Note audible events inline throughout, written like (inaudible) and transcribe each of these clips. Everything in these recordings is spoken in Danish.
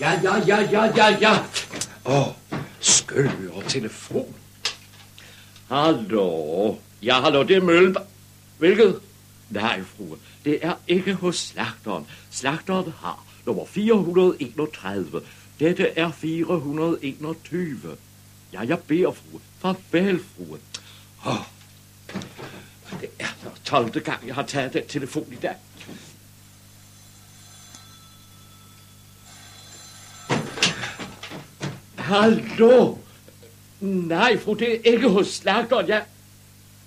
Ja, ja, ja, ja, ja, ja. Åh, oh, telefon. Hallo. Ja, hallo, det er Mølle. Hvilket? Nej, frue, det er ikke hos slagteren. Slagteren har nummer 431. Dette er 421. Ja, jeg beder, frue. Farvel, frue. Åh, oh, det er 12. gang, jeg har taget den telefon i dag. Hallo? Nej, fru, det er ikke hos slagteren. Jeg...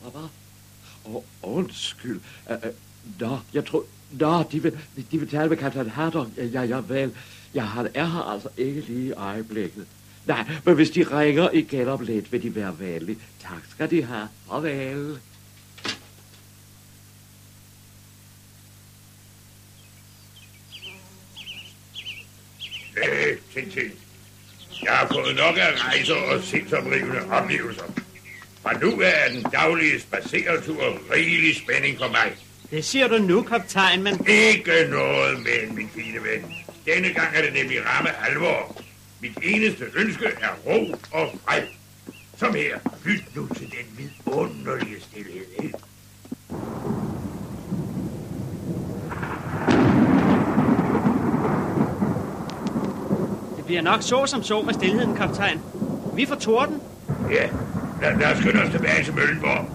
Hvad var? Åh, oh, undskyld. Uh, uh, nå, jeg tror... Nå, de vil, de vil tale med kaptajn Hatter. Ja, ja, vel. Jeg har, er her altså ikke lige i øjeblikket. Nej, men hvis de ringer igen om lidt, vil de være venlige. Tak skal de have. Farvel. Hey, Tintin. Jeg har fået nok af rejser og sindsoprivende oplevelser. Fra nu af er den daglige spaceretur rigelig spænding for mig. Det siger du nu, kaptajn, men... Ikke noget med, min fine ven. Denne gang er det nemlig ramme alvor. Mit eneste ønske er ro og fred. Som her, lyt nu til den vidunderlige stillhed, ikke? Det bliver nok så som så med stillheden, kaptajn. Vi får torden. Ja, lad, lad os skynde os tilbage til Møllenborg.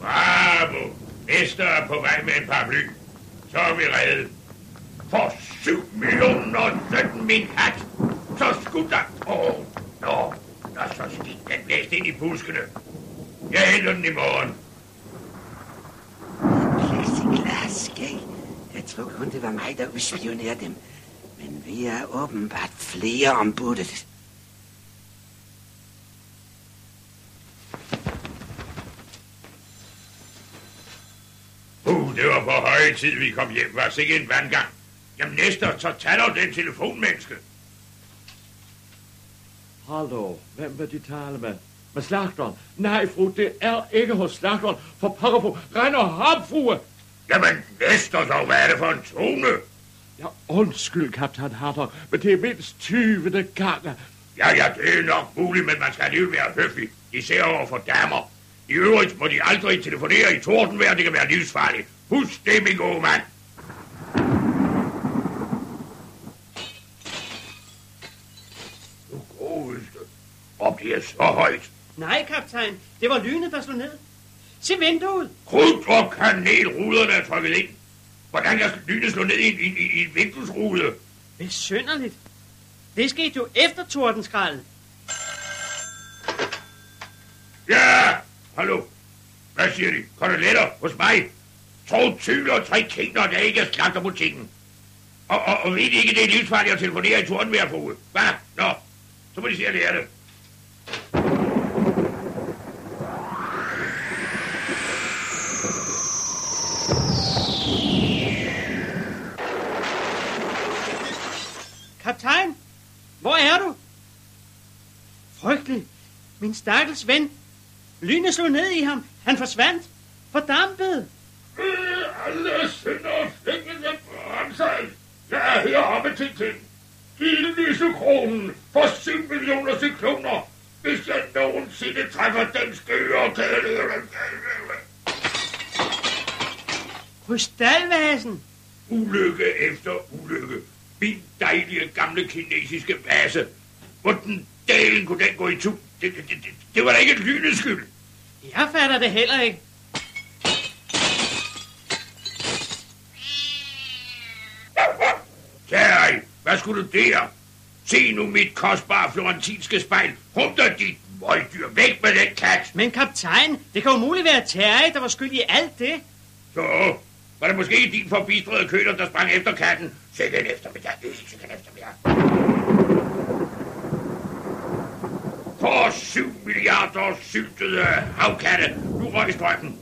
Bravo! Esther er på vej med en paraply. Så er vi reddet. For 7 millioner og 17 min hat. Så skulle der... Åh, oh, nå. Nå, så skidt den blæst ind i buskene. Jeg hælder den i morgen. Plexiglas, Jeg tror kun, det var mig, der udspionerede dem. Vi er åbenbart flere ombuddet. Uh, det var på høje tid, vi kom hjem. Var ikke en vandgang. Jamen, Nestor, så tag dog den telefonmenneske. Hallo, hvem vil de tale med? Med slagteren? Nej, fru, det er ikke hos slagteren. For pokker på, render ham, frue! Jamen, Nestor, så hvad er det for en tone? Ja, undskyld, kaptajn Hatter, men det er mindst 20. gang. Ja, ja, det er nok muligt, men man skal alligevel være høflig. Især over for damer. I øvrigt må de aldrig telefonere i tordenvejr, det kan være livsfarligt. Husk det, min gode mand. Du godeste. Om det er så højt. Nej, kaptajn. Det var lynet, der slog ned. Se vinduet. Krudt og kanelruderne er trykket ind. Hvordan kan lynet slå ned i, i, i, i en vinduesrude? Besynderligt. Det skete jo efter tordenskraldet. Ja, hallo. Hvad siger de? Koteletter hos mig? To tyler og tre kingler, der ikke er slagterbutikken. Og, og, og ved de ikke, det er livsfarligt at telefonere i tordenvejrfugle? Hvad? Nå, så må de se at lære det. Kaptajn, hvor er du? Frygtelig. Min stakkels ven. Lynet slog ned i ham. Han forsvandt. Fordampet. Alle synder fængende bremser. Jeg er her oppe til ting. Giv lysekronen for 7 millioner cykloner, hvis jeg nogensinde træffer den skøre kæde. Krystalvasen. Ulykke efter ulykke. Gamle kinesiske vase. Hvordan dalen kunne den gå i tu? Det, det, det, det var da ikke et lynets skyld. Jeg fatter det heller ikke. Terry, hvad skulle du der? Se nu mit kostbare florentinske spejl. Hum dig dit møgdyr væk med den kat. Men kaptajn, det kan jo muligt være Terry, der var skyld i alt det. Så var det måske din forbistrede køler, der sprang efter katten. Sikke en eftermiddag. Sikke en eftermiddag. For syv milliarder syltede havkatte. Nu røg strømmen.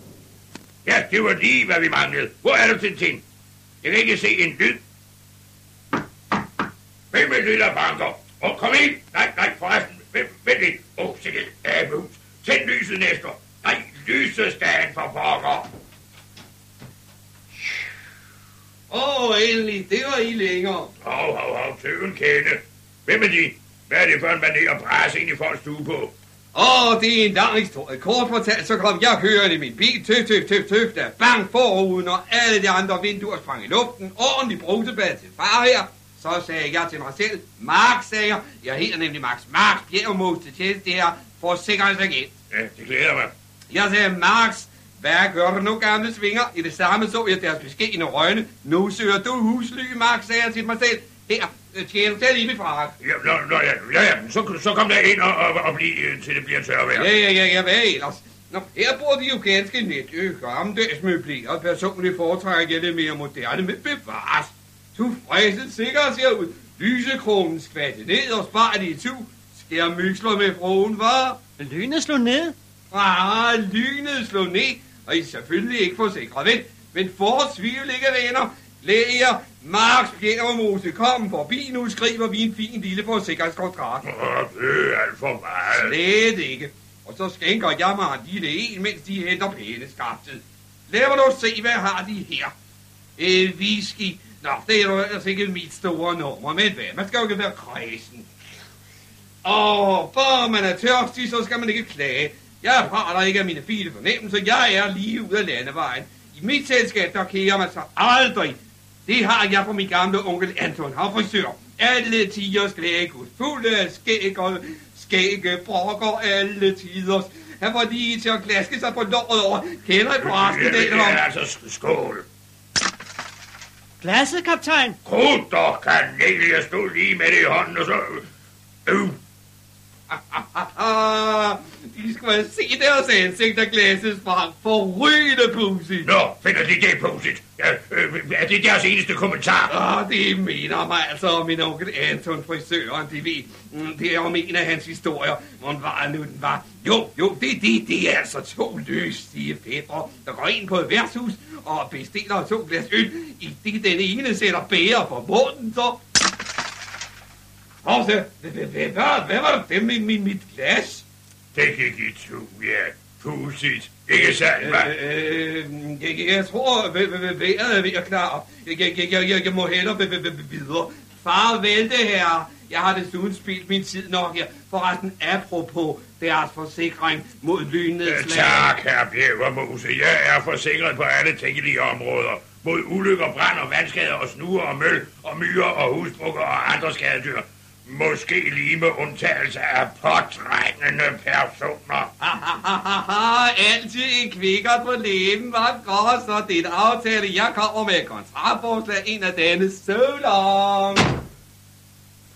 Ja, det var lige, hvad vi manglede. Hvor er du, Tintin? Jeg kan ikke se en lyd. Hvem er det, der banker? Åh, oh, kom ind. Nej, nej, forresten. Vent vent lidt. Åh, oh, sikkert amus. Tænd lyset, Nestor. Nej, lysestagen for pokker. Åh, oh, endelig, det var I længere. Hov, hov, hov, tøven kende. Hvem er de? Hvad er det for en manér at presse ind i folks stue på? Åh, oh, det er en lang historie. Kort fortalt, så kom jeg kørende i min bil, tøf, tøf, tøf, tøf, der bang forruden, og alle de andre vinduer sprang i luften, ordentlig brusebad til far her. Så sagde jeg til mig selv, Mark, sagde jeg, jeg hedder nemlig Max Mark Bjergmos til tjeneste her, for sikkerhedsagent. Ja, det glæder mig. Jeg sagde, Max, hvad gør du nu, gamle svinger? I det samme så jeg deres beskidende røgne. Nu søger du husly, Max, sagde jeg til mig selv. Her, øh, tjener selv i mit frak. Ja, nå, nå, ja, ja, ja, så, så kom der ind og, og, og bliv, øh, til det bliver tørvejr. Ja, ja, ja, ja, hvad ellers? Nå, her bor de jo ganske net. Øh, gammeldags møbleret. Personligt foretrækker jeg det mere moderne, men bevares. Du fræset sikkert ser ud. Lysekronen skvatte ned og spar de i tu. Skær mysler med froen, var? Lynet slog ned. Ah, lynet slå ned, og I er selvfølgelig ikke forsikret, vel? Men for tvivl ikke, venner. Læger, Marks Bjergermose, kom forbi, nu skriver vi en fin lille forsikringskontrakt. Det er alt for meget. Slet ikke. Og så skænker jeg mig en lille en, mens de henter pæne skaftet. Lad mig nu se, hvad har de her. Øh, whisky. Nå, det er jo altså ikke mit store nummer, men hvad? Man skal jo ikke være kredsen. Åh, bare man er tørstig, så skal man ikke klage. Jeg prater ikke af mine fine fornemmelser. Jeg er lige ud af landevejen. I mit selskab, der kærer man sig aldrig. Det har jeg fra min gamle onkel Anton, han frisør. Alle tiders glægud, fulde af skæg og skægge brokker alle tiders. Han var lige til at glaske sig på låret over. Kender I forresten det? Ja, ja, altså, sk- skål. Glasset, kaptajn. Krudt og kanel, jeg stod lige med det i hånden, og så... Øh, (laughs) de skulle set deres ansigter glasses fra forrygende pudsigt. nå, finder de det positivt? Ja, øh, er det deres eneste kommentar? Ah, det mener mig altså om min onkel Anton, frisøren, de ved. Mm, Det er om en af hans historier. Hvordan var nu den var? Jo, jo, det, det, det er altså to løstige fædre, der går ind på et værtshus og bestiller to glas øl. I det den ene sætter bære på munden, så... Så, hvad, var det mit, mit glas? Det gik i to, ja. Pudsigt. Ikke sandt, hva'? Øh, jeg, jeg tror, vejret er ved at klare. Jeg, jeg, jeg, jeg, jeg må hellere videre. Far vælte her. Jeg har desuden spildt min tid nok her. Forresten, apropos deres forsikring mod Øh, lynnedslag. Tak, herr Bjævermose. Jeg er forsikret på alle tænkelige områder. Mod ulykker, brand og vandskader og snuer og møl og myrer og husbrukker og andre skadedyr. Måske lige med undtagelse af påtrængende personer. Altid en kvikker på læben, var godt, så det en aftale, jeg kommer med kontraktforslag, en af denne så lang.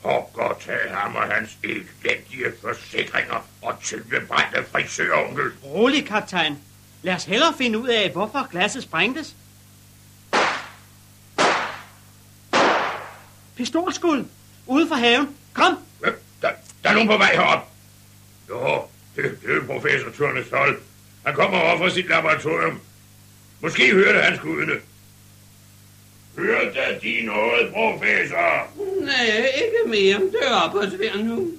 Pokker tage ham og hans elendige forsikringer og tyvebrændte frisøronkel. Rolig, kaptajn. Lad os hellere finde ud af, hvorfor glasset sprængtes. Pistolskud. Ude for haven. Kom. Hvem? Der, der er nogen på vej herop. Jo, det, det er professor Turnestol. Han kommer over fra sit laboratorium. Måske hørte han skuddene. Hørte de noget, professor? Nej, ikke mere. Det er op nu.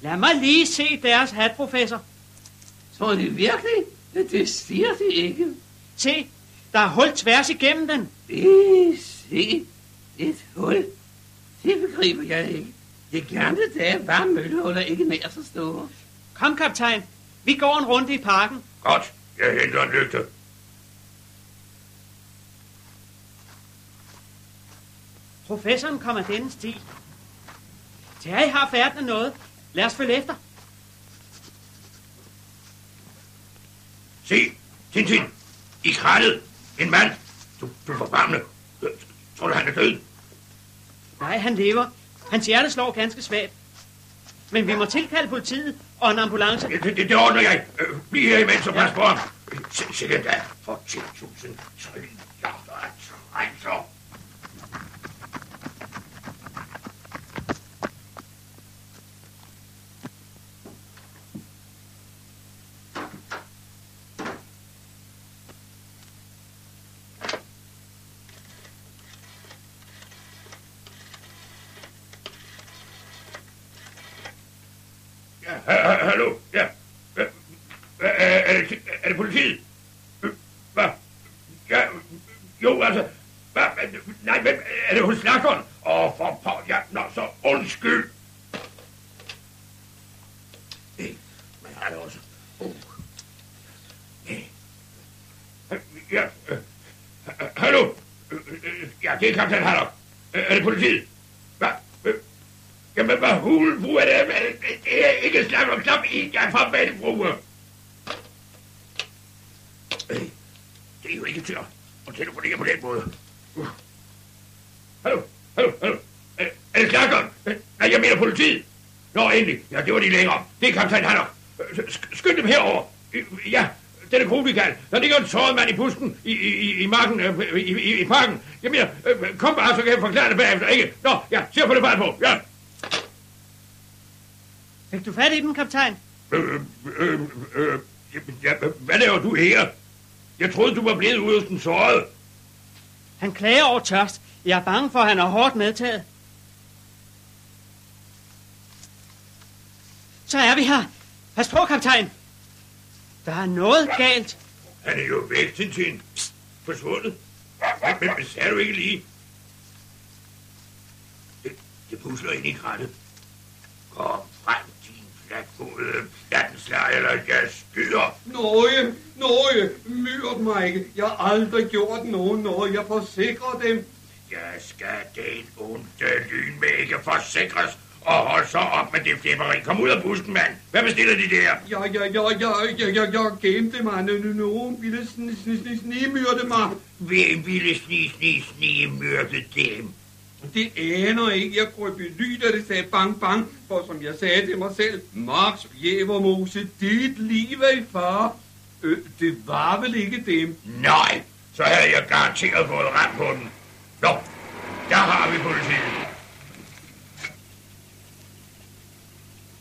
Lad mig lige se deres hat, professor. Tror de virkelig? Det, det siger de ikke. Se, der er hul tværs igennem den. Det se et hul. Det begriber jeg ikke. Det gamle dage var møllehuller ikke nær så store. Kom, kaptajn. Vi går en runde i parken. Godt, jeg henter en lygte. Professoren kommer denne sti. Terje har færden af noget. Lad os følge efter. Se, Tintin, i krattet. En mand. Du, du forbarmende. Tror du, han er død? Nej, han lever. Hans hjerte slår ganske svagt. Men vi må tilkalde politiet og en ambulance. Det, det, det ordner jeg. Øh, bliv her imens og pas på ham. Se, se den der for 10.000 trilliarder af trængsler. Ja, ha- ha- hallo, ja. Hva- hva- Er, er, det, er det politiet? Øh, Hvad? Ja, jo, altså, hvad, nej, Ja, øh, hallo? Ja, det er kaptajn Harlock. Øh, er det politiet? Hvad? Øh, jamen, hvad hulen, bruger det? Øh, Det er ikke snak og knap i. Jeg får forbandet, fru. Øh, Det er jo ikke til at telefonere på den måde. Uh. Hallo, hallo, hallo. Øh, er, det slagteren? Nej, jeg mener politiet. Nå, endelig. Ja, det var de længere. Det er kaptajn Haddock. Skynd dem herover. Ja, den er Kronvikal. Der ligger en såret mand i busken i, i, i, marken, øh, i, i, i parken. Jeg mener, øh, kom bare, så kan jeg forklare det bagefter, ikke? Nå, ja, se få det bare på. Ja. Fik du fat i den, kaptajn? Øh, øh, øh, ja, hvad laver du her? Jeg troede, du var blevet ude hos den sårede. Han klager over tørst. Jeg er bange for, at han er hårdt medtaget. Så er vi her. Pas på, kaptajn. Der er noget galt. Han er jo væk, Tintin. Psst, forsvundet. Men, men, men sagde du ikke lige? Det, det pusler ind i krattet. Kom frem, din flatfodede plattenslag, eller jeg skyder. Nøje, nøje, myrd mig ikke. Jeg har aldrig gjort nogen noget. Jeg forsikrer dem. Jeg skal den onde lyn med ikke forsikres. Og hold så op med det flipperi. Kom ud af busken, mand. Hvad bestiller de der? Ja, ja, ja, ja, ja, ja, jeg gemte mig. Nogen ville sn- sn- sn- snimyrde mig. Hvem ville sni, sni, sni myrde dem? Det aner ikke. Jeg kunne belyde, da det sagde bang, bang. For som jeg sagde til mig selv, Max Bjævermose, dit liv er i far. Øh, det var vel ikke dem. Nej, så havde jeg garanteret fået ret på den. Nå, der har vi politiet.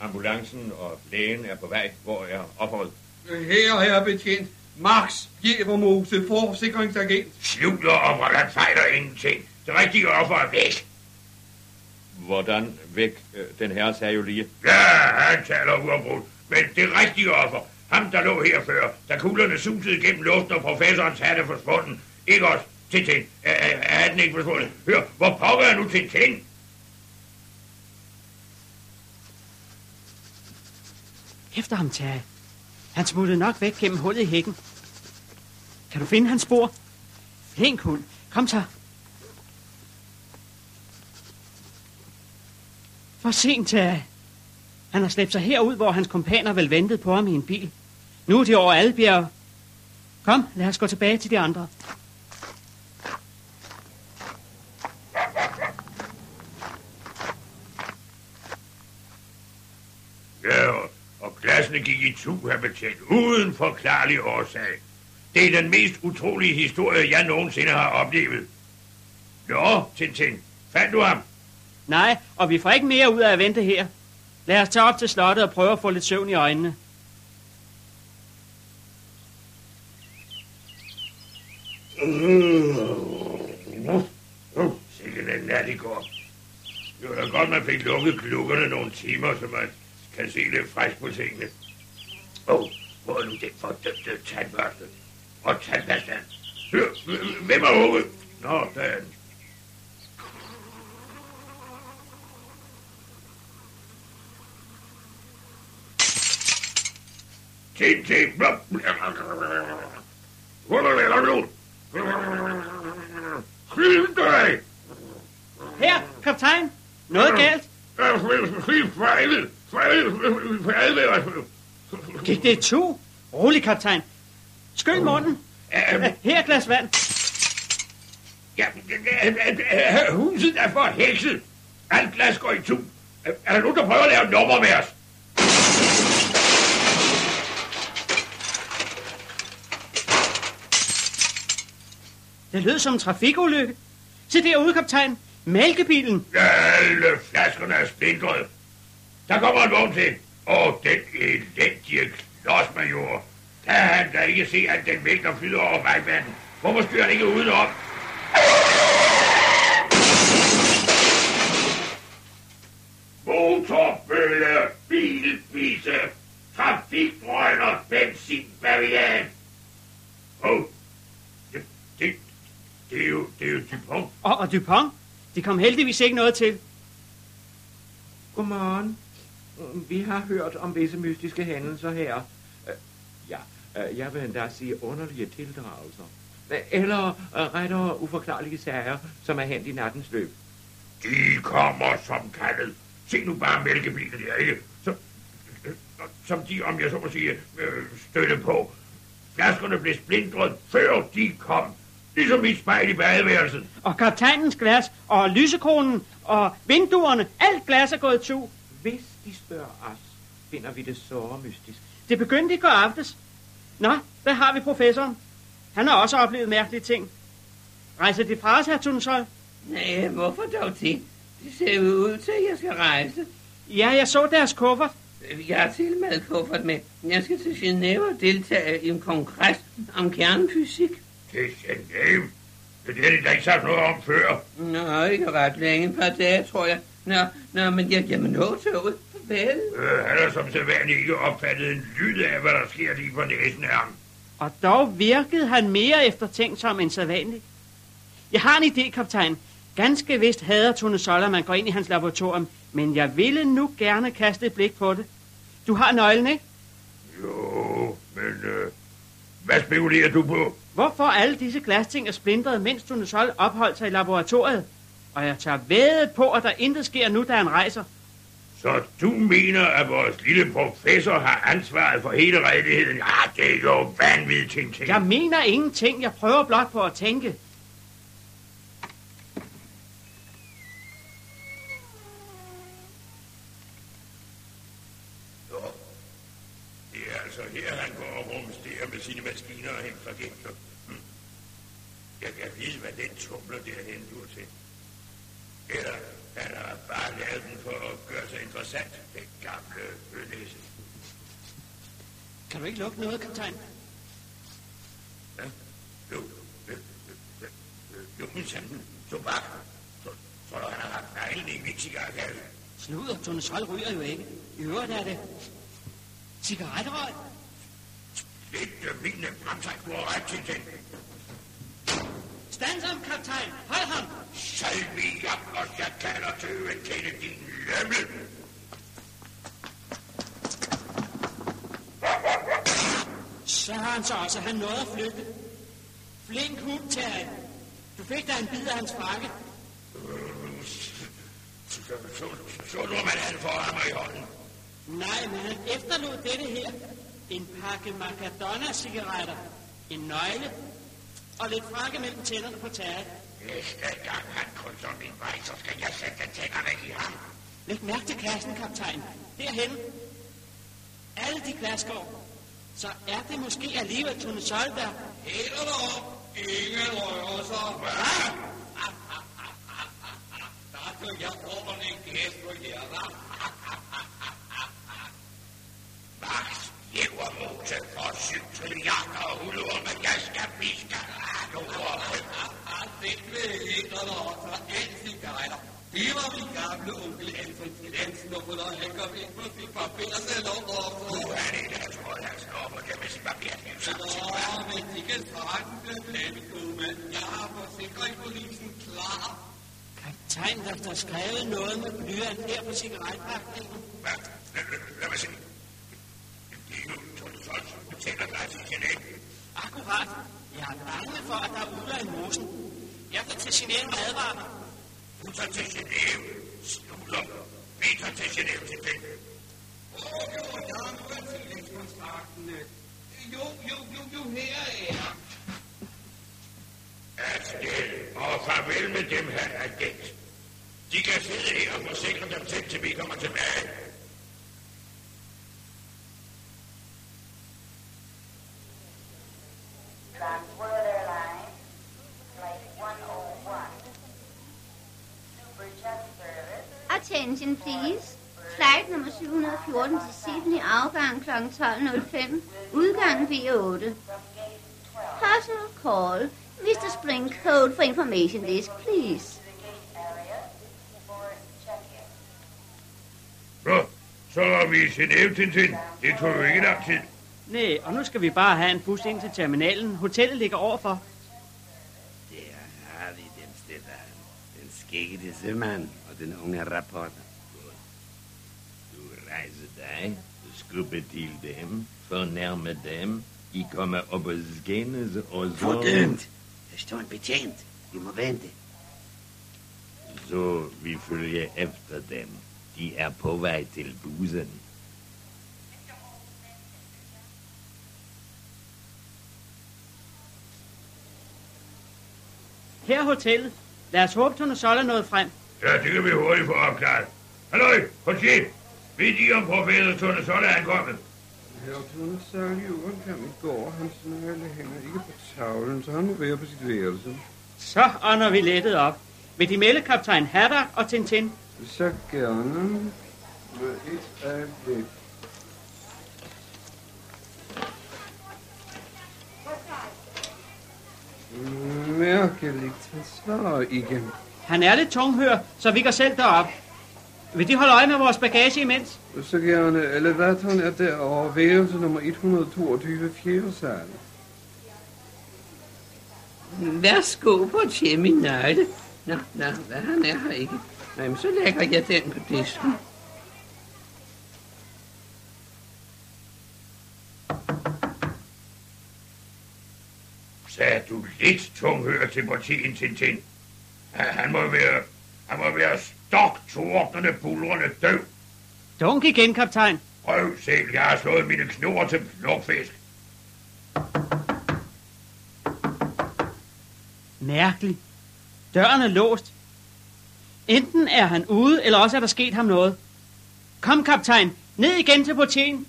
Ambulancen og lægen er på vej. Hvor er offeret? Her er betjent Max Bjævermose, forsikringsagent. Slutter og hvordan fejler ingenting. Det rigtige offer er væk. Hvordan væk? Øh, Den herre sagde jo lige. Ja, han taler uafbrudt. Men det rigtige offer, ham der lå her før, da kuglerne susede gennem luften og professorens hat er forsvundet. Ikke også? Tintin. Er, er, er den ikke forsvundet? Hør, hvor pokker er nu Tintin? Efter ham, Terje. Han smuttede nok væk gennem hullet i hækken. Kan du finde hans spor? Flink hund. Kom så. For sent, Terje. Han har slæbt sig herud, hvor hans kompaner vel ventede på ham i en bil. Nu er de over Albjerg. Kom, lad os gå tilbage til de andre. Ja, klassene gik i tu, her betjent, uden forklarlig årsag. Det er den mest utrolige historie, jeg nogensinde har oplevet. Nå, Tintin, fandt du ham? Nej, og vi får ikke mere ud af at vente her. Lad os tage op til slottet og prøve at få lidt søvn i øjnene. Uh, sikkert en nat i går. Det var godt, man fik lukket klukkerne nogle timer, så man kan se lidt frisk på tingene. Åh, oh, hvor er nu den fordømte tandbørste? Og tandpasta. Hør, hvem er hugget? Nå, der er den. Tin, tin, blop. Er! Her, kaptajn. Noget galt. Fy fejlet! Fejlet! Gik det to? Rolig, kaptajn. Skyld munden. Her et glas vand. Ja, huset er for hekset. Alt glas går i tu. Er der nogen, der prøver at lave nummer med os? Det lød som en trafikulykke. Se derude, kaptajn. Mælkebilen. Alle flaskerne er splintret. Der kommer en vogn til. Åh, den elendige klodsmajor. Kan han da ikke se, at den mælk, der flyder over vejbanen? Hvorfor styrer han ikke udenom? Motorbølle, bilfise, trafikbrønder, benzinbavian. Åh, oh, det, det, det er jo, det er jo Dupont. Og, og Dupont. De kom heldigvis ikke noget til. Godmorgen. Vi har hørt om visse mystiske hændelser her. Øh, Ja, øh, jeg vil endda sige underlige tildragelser. Eller øh, rettere uforklarlige sager, som er hent i nattens løb. De kommer som kaldet. Se nu bare mælkebilen der, ikke? Som, som de, om jeg så må sige, støtte på. Flaskerne blev splindret, før de kom. Ligesom mit spejl i badeværelset. Og kaptajnens glas, og lysekronen, og vinduerne, alt glas er gået tu. Hvis de spørger os, finder vi det så mystisk. Det begyndte i går aftes. Nå, hvad har vi professoren? Han har også oplevet mærkelige ting. Rejser de fra os, herr Tunshold? Nej, hvorfor dog det? Det ser jo ud til, at jeg skal rejse. Ja, jeg så deres kuffert. Jeg har til med kuffert med. Jeg skal til Genève og deltage i en kongres om kernefysik. Til Genève. Det er det, der ikke sagt noget om før. Nå, ikke ret længe, et par dage, tror jeg. Nå, nå men jeg, må nå toget. Farvel. Øh, han har som sædvanligt ikke opfattet en lyd af, hvad der sker lige på næsen af ham. Og dog virkede han mere eftertænksom end sædvanligt. Jeg har en idé, kaptajn. Ganske vist hader Tone Soller, man går ind i hans laboratorium, men jeg ville nu gerne kaste et blik på det. Du har nøglen, ikke? Jo, men øh, hvad spekulerer du på? Hvorfor alle disse glasting er splintret, mens Tone Sol opholdt sig i laboratoriet? Og jeg tør væde på, at der intet sker nu, da han rejser. Så du mener, at vores lille professor har ansvaret for hele redeligheden? Ja, det er jo vanvittigt, ting, ting. Jeg mener ingenting. Jeg prøver blot på at tænke. Jo. Det er altså her, han går og rumsterer med sine maskiner og henter gæster. Hm. Jeg kan vide, hvad den tumler derhen du til. Eller han har bare lavet den for at gøre sig interessant, den gamle ønæse. Kan du ikke lukke noget, kaptajn? Ja? Jo, øh, øh, øh, øh, jo, men sådan, tobak. Så, så han har haft neglen i min cigaretkasse. Sol ryger jo ikke. I øvrigt er det cigaretterøg. Lidt mine fremtræk på ret til den. Stand ham, kaptajn. Hold ham. Salvi op, og jeg kalder til at kende din lømmel. Søren så også, han nåede at flygte. Flink hund, Terje. Du fik da en bid af hans frakke. Så, så, du, man havde foran mig i hånden. Nej, men han efterlod dette her. En pakke Macadonna-cigaretter. En nøgle. Og lidt frakke mellem tænderne på Terje. Næste gang han krydser min vej, så skal jeg sætte tænderne i ham. Læg mærke til kassen, kaptajn. Derhen. Alle de glasgår. Så er det måske alligevel Tone Solberg. Hæler derop. Ingen rører sig. Hvad? Skal jeg ordentligt gæst på jer, hva'? Max, for cykeljakker og hulur, men jeg skal piske. Ah, nu råber Det blev hæler derop for alle cigaretter. Det var min gamle onkel Alfred Finansen, og når han kom ind på sin papirsalon også. Nu er det, der tror, jeg skal op og det med sin samtidig. Nå, men de kan sagtens blive blandet, gode mand. Jeg har forsikringspolisen klar. Kaptajn, der er skrevet noget med blyant her på cigaretpakningen. Hvad? Lad, lad, lad mig se. Det er jo Tony Sols betaler dig til Genève. Akkurat. Jeg er bange for, at der er uler i mosen. Jeg tager til Genève og advarer mig. Du tager til Genève. Snuller. Vi tager til Genève til den. Åh, jo, jeg har nu været tillægskontrakten. Jo, jo, jo, jo, her er Afsted og farvel med dem her agent. De kan sidde her og forsikre dem selv, til vi kommer tilbage. Transworld Airlines, Flight 101. Super Jet Service, Attention please. Flight nummer 714 til Sydney, afgang kl. 12.05, udgang V8. Personal call. Mr. Spring code for information desk, please. Nå, så er vi i Genève, Tintin. Det tog jo ikke lang tid. Nej, og nu skal vi bare have en bus ind til terminalen. Hotellet ligger overfor. Der har vi den stille. Den skæggede sømand og den unge rapporter. Du rejser dig, du skubber til dem, fornærmer dem, De kommer op og skændes, og så... Fordømt. Der står en betjent. Vi må vente. Så vi følger efter dem. De er på vej til bussen. Her er hotellet. Lad os håbe, Tone Sol er nået frem. Ja, det kan vi hurtigt få opklaret. Halløj, portier. Ved I, om professor Tone Sol er ankommet? Her Tone Sol i uren i går. Hans nøgle hænger ikke på tavlen, så han må være på sit værelse. Så ånder vi lettet op. Vil de melde kaptajn Haddock og Tintin? Så gerne. Et øjeblik. Mærkeligt, han svarer ikke. Han er lidt tunghør, så vi går selv derop. Vil de holde øje med vores bagage imens? Så gerne. Elevatoren er derovre, værelse nummer 122, fjerde sal. Værsgo på nøgle. Nå, nå, hvad han er her ikke. Nej, men så lægger jeg den på disken. Sagde du lidt tunghør til portien, Tintin? Han, han må være... Han må være stok tordnende, bulrende døv. Dunk igen, kaptajn. Prøv selv, jeg har slået mine knurrer til flugtfisk. Mærkeligt. Døren er låst. Enten er han ude, eller også er der sket ham noget. Kom, kaptajn. Ned igen til portien.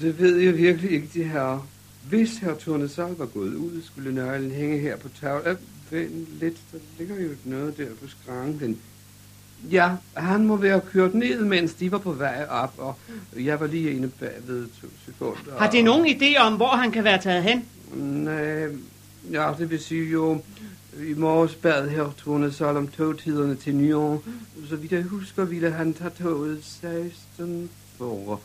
Det ved jeg virkelig ikke, de her. Hvis herr Tornesal var gået ud, skulle nøglen hænge her på tavlen. Vent lidt, der ligger jo noget der på skranken. Ja, han må være kørt ned, mens de var på vej op, og jeg var lige inde bagved to sekunder. Har de nogen idé om, hvor han kan være taget hen? Nej, ja, det vil sige jo, i morges bad her Tornesal om togtiderne til Nyon. Så vidt jeg husker, ville han tage toget 16 for.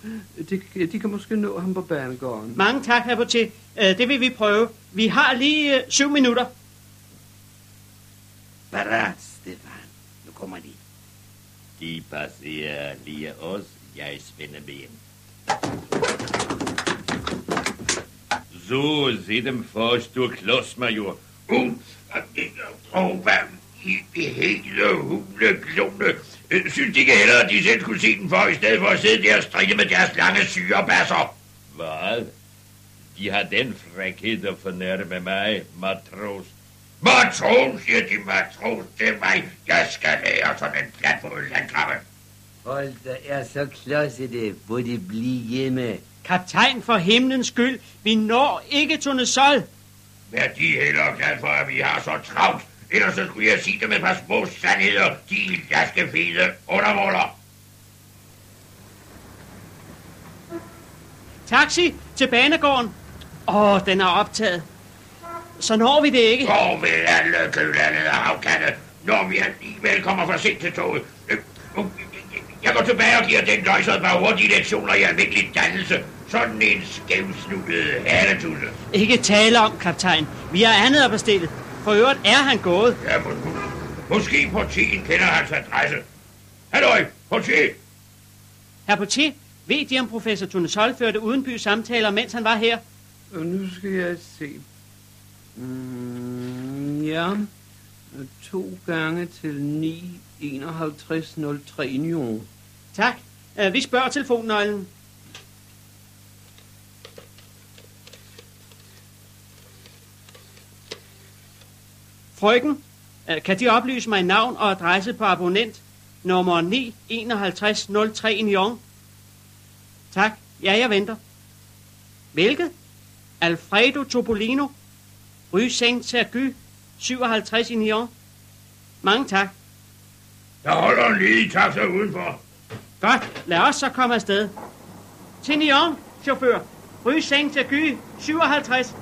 De, de kan måske nå ham på banegården. Mange tak, herr Portier. Øh, Det vil vi prøve. Vi har lige øh, syv minutter. Parat, Stefan. Nu kommer de. De passerer lige os. Jeg spænder ben. Så, se dem først, du klodsmajor. Uh, og hvad i hele huleklone. Synes de ikke heller, at de selv skulle se den for, i stedet for at sidde der og stride med deres lange syrebasser? Hvad? De har den frækhed at fornærme mig, matros. Matros, siger de matros til mig. Jeg skal lære sådan en flatfod landkrabbe. Folk, der er så klodsede, hvor de blive hjemme. Kaptajn, for himlens skyld. Vi når ikke Tone Vær de heller glad for, at vi har så travlt. Ellers så skulle jeg sige dem et par små sandheder, de laskefede undermåler. Taxi til banegården. Åh, den er optaget. Så når vi det ikke. Går ved alle kølandet og havkatte, når vi alligevel kommer for sent til toget. Øh, øh, Jeg går tilbage og giver den løjser et par hurtige lektioner i almindelig dannelse. Sådan en skævsnuttet haletusse. Ikke tale om, kaptajn. Vi har andet at bestille. For øvrigt er han gået. Ja, må, må, måske portien kender hans adresse. Halløj, portier! Herr Portier, ved de om professor Tone Sol førte udenby samtaler, mens han var her? Og nu skal jeg se. Mm, ja, to gange til 9, 51, 03 Nyon. Tak. Øh, vi spørger telefonnøglen. Frøken, øh, kan de oplyse mig navn og adresse på abonnent nummer 95103 Nyon? Tak. Ja, jeg venter. Hvilket? Alfredo Topolino, Rue Saint-Sergy, 57 i Nyon. Mange tak. Jeg holder en taxa udenfor. Godt, lad os så komme afsted. Til Nyon, chauffør. Rue Saint-Sergy, 57.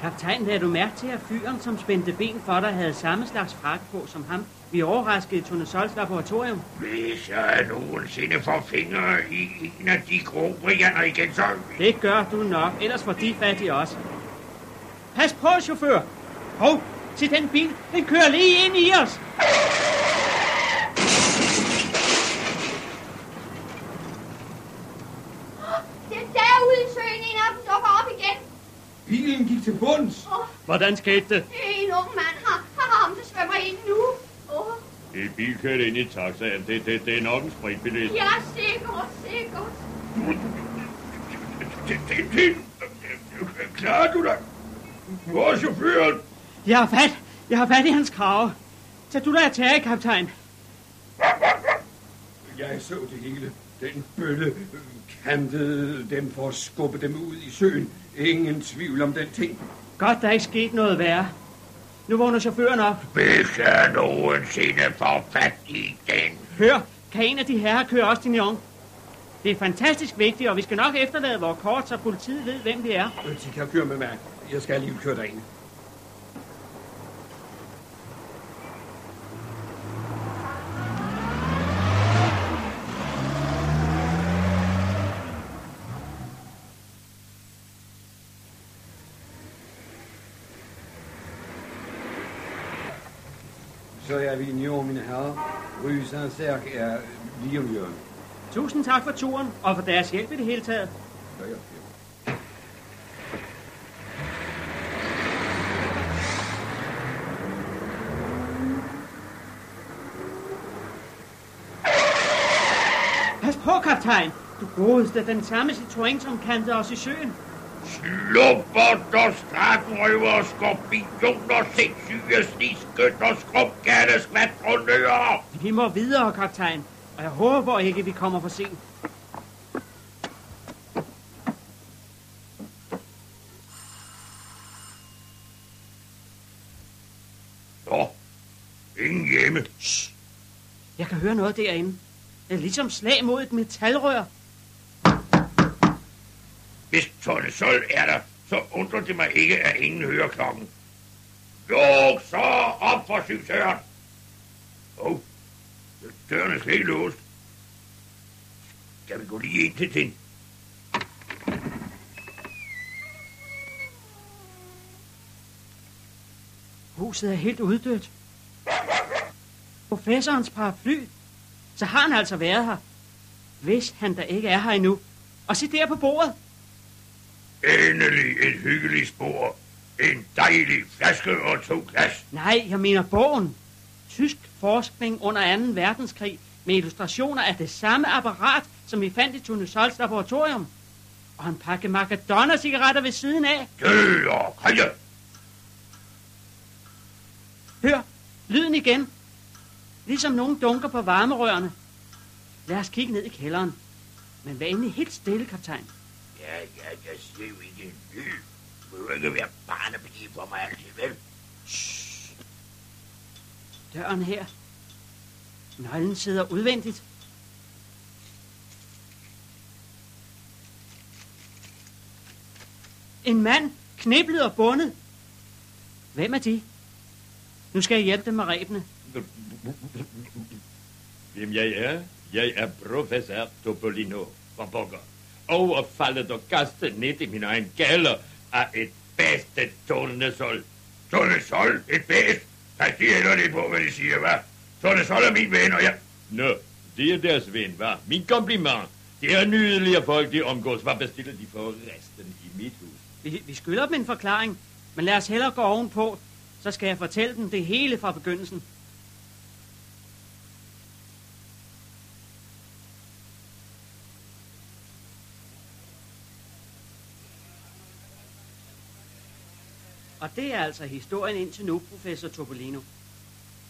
Kaptajn, lagde du mærke til, at fyren, som spændte ben for dig, havde samme slags frak på som ham? Vi overraskede Tone Sols laboratorium. Hvis jeg nogensinde får fingre i en af de grobrianer igen, så... Det gør du nok, ellers får de fat i os. Pas på, chauffør. Hov, Se den bil, den kører lige ind i os. Den derude i søen, en af dem dukker op igen. Bilen gik til bunds. Åh, Hvordan skete det? en ung mand har, har ham, der svømmer ind nu. Åh, En bil kørte ind i taxaen. Det, det, det er nok en spritbillet. ja, sikkert, sikkert. Tintin, klarer du dig? Hvor er chaufføren? Jeg har fat. Jeg har fat i hans krave. Tag du dig til, kaptajn. Jeg så det hele. Den bølle kantede dem for at skubbe dem ud i søen. Ingen tvivl om den ting. Godt, der er ikke sket noget værre. Nu vågner chaufføren op. Hvis jeg nogensinde får fat i den. Hør, kan en af de herrer køre også din jong? Det er fantastisk vigtigt, og vi skal nok efterlade vores kort, så politiet ved, hvem vi er. Øh, De kan køre med mig. Jeg skal lige køre derind. Så er vi i år, mine herrer. Rue Saint-Cerc er lige om hjørnet. Tusind tak for turen, og for deres hjælp i det hele taget. Ja, ja, ja. Pas på, kaptajn. Du godeste, den samme Citroën, som kantede os i søen. Slupper der strakrøver, skorpioner, sindssyge, snigskytter, skrubgatte, skvatronører. Vi må videre, kaptajn. Og jeg håber ikke, vi kommer for sent. Nå, ingen hjemme. Jeg kan høre noget derinde. Det er ligesom slag mod et metalrør. Hvis Tonne Sol er der, så undrer det mig ikke, at ingen hører klokken. Jo, så op for syvsøren. Oh, døren er slet ikke låst. Skal vi gå lige ind til den? Huset er helt uddødt. Professorens paraply. Så har han altså været her. Hvis han da ikke er her endnu. Og se der på bordet. Endelig et hyggeligt spor. En dejlig flaske og to glas. Nej, jeg mener bogen. Tysk forskning under 2. verdenskrig med illustrationer af det samme apparat, som vi fandt i Tune Sols laboratorium. Og en pakke Macadonna-cigaretter ved siden af. Dø og krige. Hør, lyden igen. Ligesom nogen dunker på varmerørene. Lad os kigge ned i kælderen. Men vær endelig helt stille, kaptajn. Ja, ja, jeg siger jo ikke en lyd. Du jo ikke være barnepige for mig altid, vel? Døren her. Nøglen sidder udvendigt. En mand, kniblet og bundet. Hvem er de? Nu skal jeg hjælpe dem med rebene. Hvem jeg er? Jeg er professor Topolino fra Bokker. Overfaldet og kastet ned i min egen gælder af et bedste Tone Sol. Sol, et bæst. Pas de heller lidt på, hvad de siger, hva'? Tonne Sol er min ven, og jeg... Nå, det er deres ven, hva? Min kompliment. Det er nydelige folk, de omgås. Hvad bestiller de for resten i mit hus? Vi, vi skylder dem en forklaring, men lad os hellere gå ovenpå, så skal jeg fortælle dem det hele fra begyndelsen. Det er altså historien indtil nu, professor Topolino.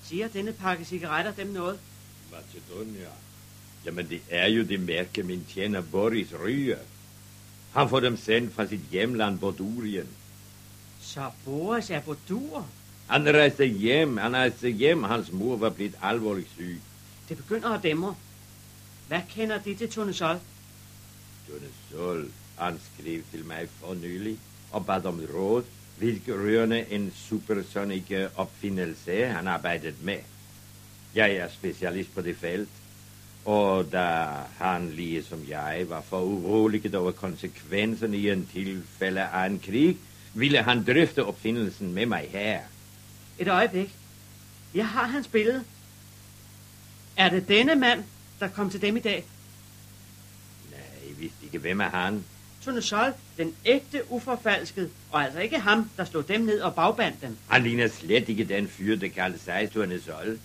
Siger denne pakke cigaretter dem noget? Macedonia. Jamen, det er jo det mærke, min tjener Boris ryger. Han får dem sendt fra sit hjemland Bordurien. Så Boris er på dur. Han rejste hjem, han rejste hjem, hans mor var blevet alvorligt syg. Det begynder at dæmre. Hvad kender de til Tone Sol? Tone Sol, han skrev til mig for nylig og bad om råd, hvilke rørende en supersonic opfindelse han arbejdede med. Jeg er specialist på det felt, og da han lige som jeg var for uroliget over konsekvenserne i en tilfælde af en krig, ville han drøfte opfindelsen med mig her. Et øjeblik. Jeg har hans billede. Er det denne mand, der kom til dem i dag? Nej, jeg vidste ikke, hvem er han? Tone Sol, den ægte uforfalsket, og altså ikke ham, der slog dem ned og bagbandt dem. Han ligner slet ikke den fyr, der kalder sig Tone Sol.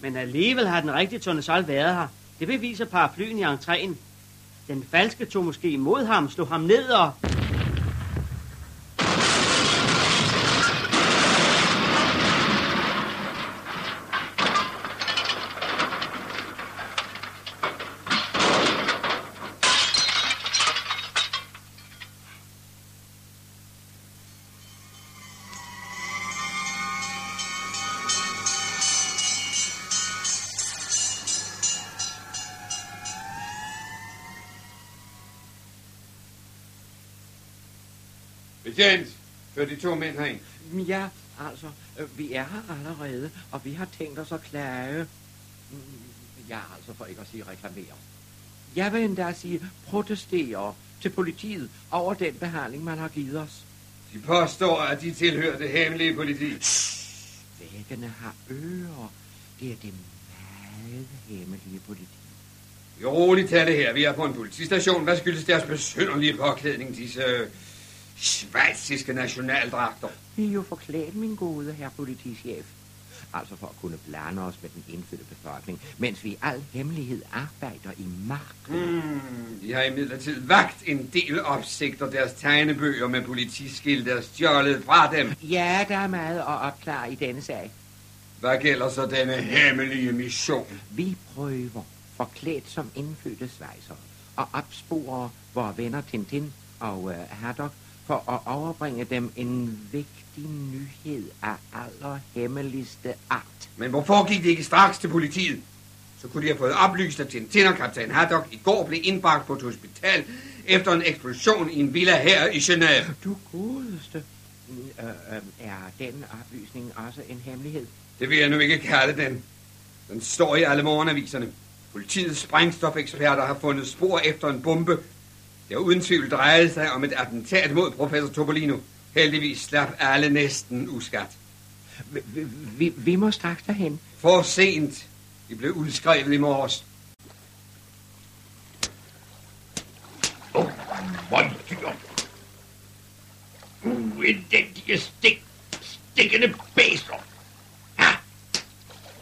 Men alligevel har den rigtige Tone Sol været her. Det beviser paraplyen i entréen. Den falske tog måske imod ham, slog ham ned og... Betjent, før de to mænd herind. Ja, altså, øh, vi er her allerede, og vi har tænkt os at klage. Mm, Ja, altså for ikke at sige reklamere. Jeg vil endda sige protestere til politiet over den behandling, man har givet os. De påstår, at de tilhører det hemmelige politi. Væggene har ører. Det er det meget hemmelige politi. Vi roligt tale her. Vi er på en politistation. Hvad skyldes deres besynderlige påklædning, disse øh, svejsiske nationaldragter? Vi er jo forklædt, min gode herr politichef. Altså for at kunne blande os med den indfødte befolkning, mens vi i al hemmelighed arbejder i marken. Hmm, de har imidlertid vagt en del opsigt, og deres tegnebøger med politiskilte er stjålet fra dem. Ja, der er meget at opklare i denne sag. Hvad gælder så denne hemmelige mission? Vi prøver, forklædt som indfødte svejser, at opspore vores venner Tintin og uh, Haddock for at overbringe dem en vigtig nyhed af allerhemmeligste art. Men hvorfor gik de ikke straks til politiet? Så kunne de have fået oplyst, at Tintin og kaptajn Haddock i går blev indbragt på et hospital efter en eksplosion i en villa her i Genève. Du godeste. Øh, øh, er den oplysning også en hemmelighed? Det vil jeg nu ikke kalde den. Den står i alle morgenaviserne. Politiets sprængstofeksperter har fundet spor efter en bombe. Det har uden tvivl drejet sig om et attentat mod professor Topolino. Heldigvis slap alle næsten uskat. Vi, vi, vi, vi må straks derhen. For sent. De blev udskrevet i morges. Åh, møgdyr. Uelendige stik, stikkende bæster. Ha!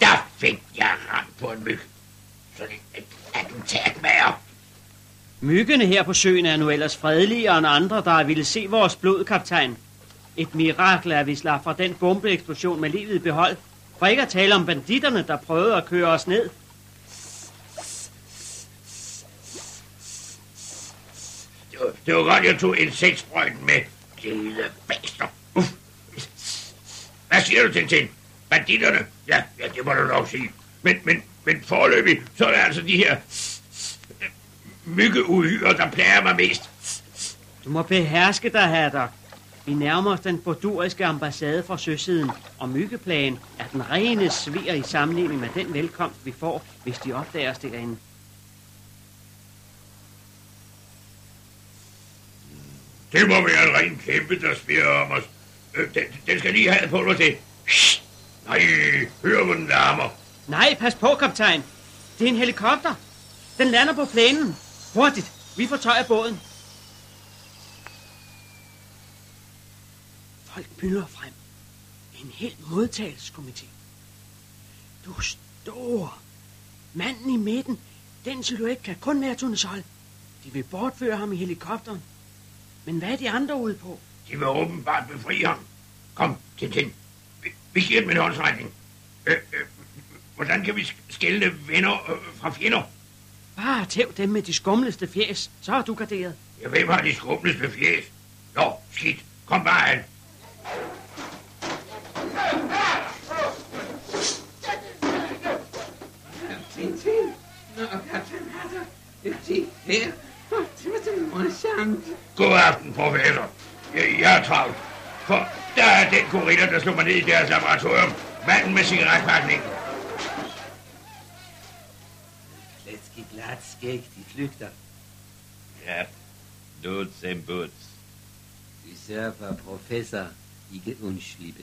Der fik jeg ramt på en myg. Sådan et attentatmager. Myggene her på søen er nu ellers fredeligere end andre, der ville se vores blod, kaptajn. Et mirakel er, at vi slap fra den bombeeksplosion med livet i behold. For ikke at tale om banditterne, der prøvede at køre os ned. Det var, det var godt, jeg tog insektsprøjten med. Lille bæster. Uff. Hvad siger du, Tintin? Banditterne? Ja, ja, det må du nok sige. Men, men, men forløbig, så er det altså de her myggeuhyre, der plager mig mest. Du må beherske dig, Haddock. Vi nærmer os den borduriske ambassade fra søsiden, og myggeplagen er den rene svir i sammenligning med den velkomst, vi får, hvis de opdager os derinde. Det må være en ren kæmpe, der spirer om os. Øh, den, den skal lige have på dig til. Shh. Nej, hør hvor den larmer. Nej, pas på, kaptajn. Det er en helikopter. Den lander på plænen. Hurtigt. Vi fortøjer båden. Folk pylder frem. En hel modtagelseskomité. Du store. Manden i midten. Den silhuet kan kun være Tone De vil bortføre ham i helikopteren. Men hvad er de andre ude på? De vil åbenbart befri ham. Kom, Tintin. Vi, vi giver dem en håndsregning. Øh, øh, hvordan kan vi skille venner øh, fra fjender? Bare tæv dem med de skumleste fjes, så er du garderet. Ja, hvem har de skumleste fjes? Nå, skidt. Kom bare an. Tintin. Nå, kaptajn Hatter. Det her. Det var så morsomt. God aften, professor. Jeg, jeg er travlt. For der er den gorilla, der slog mig ned i deres laboratorium. Manden med cigaretpakningen. Glat skæg, de flygter. Ja, duds en buds. Vi sørger for, at professor ikke undslippe.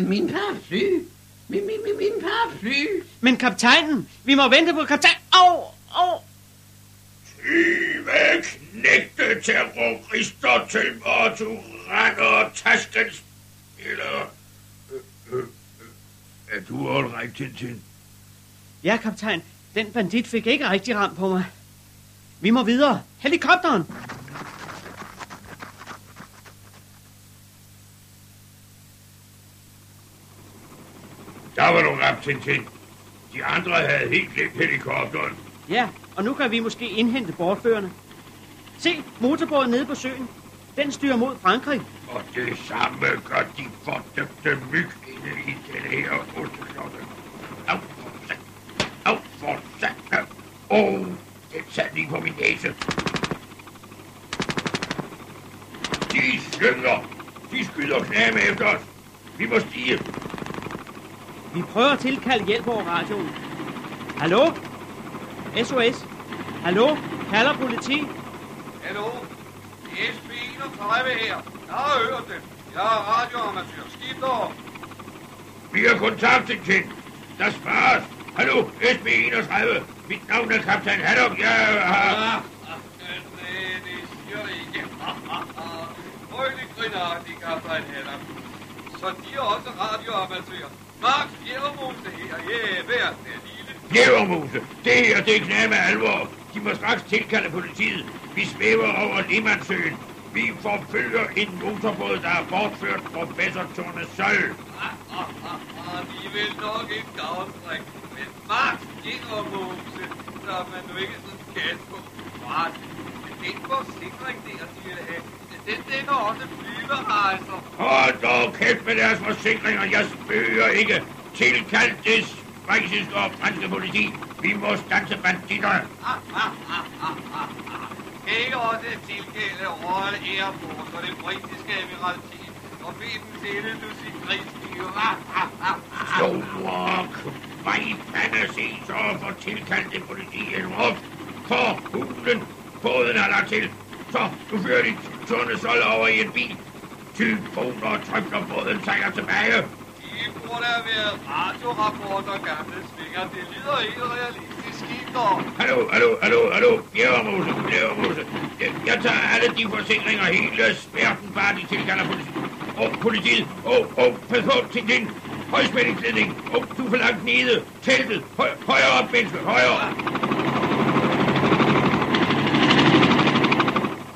Min paraply. Min, min, min, min paraply. Men kaptajnen, vi må vente på kaptajn. Au, au. Tyve knægte terrorister til mig, du render taskens eller... Øh, øh, øh, er du all right, Tintin? Ja, kaptajn. Den bandit fik ikke rigtig ramt på mig. Vi må videre. Helikopteren. Der var du ramt, Tintin. De andre havde helt glemt helikopteren. Ja, og nu kan vi måske indhente bortførende. Se, motorbåden nede på søen. Den styrer mod Frankrig. Og det samme gør de fordømte myg inde i den her osteklokke. Au. Åh, oh, den sad lige på min næse. De slynger. De skyder knæme efter os. Vi må stige. Vi prøver at tilkalde hjælp over radioen. Hallo? SOS? Hallo? Kalder politi? Hallo? Det er SP 31 her. Jeg har hørt det. Jeg er radioamatør. Skift over. Vi har kontakt til. Der spares. Hallo, SB 31. Mit navn er kaptajn Haddock. Jeg har... Nej, det siger det ikke. Frøhlig grinagtig, kaptajn Hedder. Så de er også radioamatører. Max Bjerremose her. Ja, hver er lille. Bjerremose, det her, det er knæ med alvor. De må straks tilkalde politiet. Vi svæver over Limandsøen. Vi forfølger en motorbåd, der er bortført professor Tone Søl. Ah, ah, ah, ah, de vil nok ikke gavnstrække. Så er man nu ikke sådan gas på. Men den forsikring der, de vil have, den dækker også flyverejser. Hold dog kæft med deres forsikringer. Jeg spøger ikke. Tilkald det schweiziske og franske politi. Vi må stanse banditterne. Ikke også tilgælde Royal Airport og det britiske admiraltet og bede dem sende Lucy Store kvejpande se så for tilkaldt det politi en råb. For hulen, båden er lagt til. Så nu fører de Tone Sol over i en bil. Tyfoner og trøfler båden sejler tilbage. De burde have været radiorapporter gamle svinger. Det lyder ikke realistisk dog. Hallo, hallo, hallo, hallo. Bjerremose, bjerremose. Jeg, jeg tager alle de forsikringer hele spærten, bare de tilkalder politiet. Og politiet. Åh, oh, åh, oh, pas på, Tintin. Højspændingsledning. Oh, du er for langt nede. Teltet. Høj, højere op, menneske. Højere.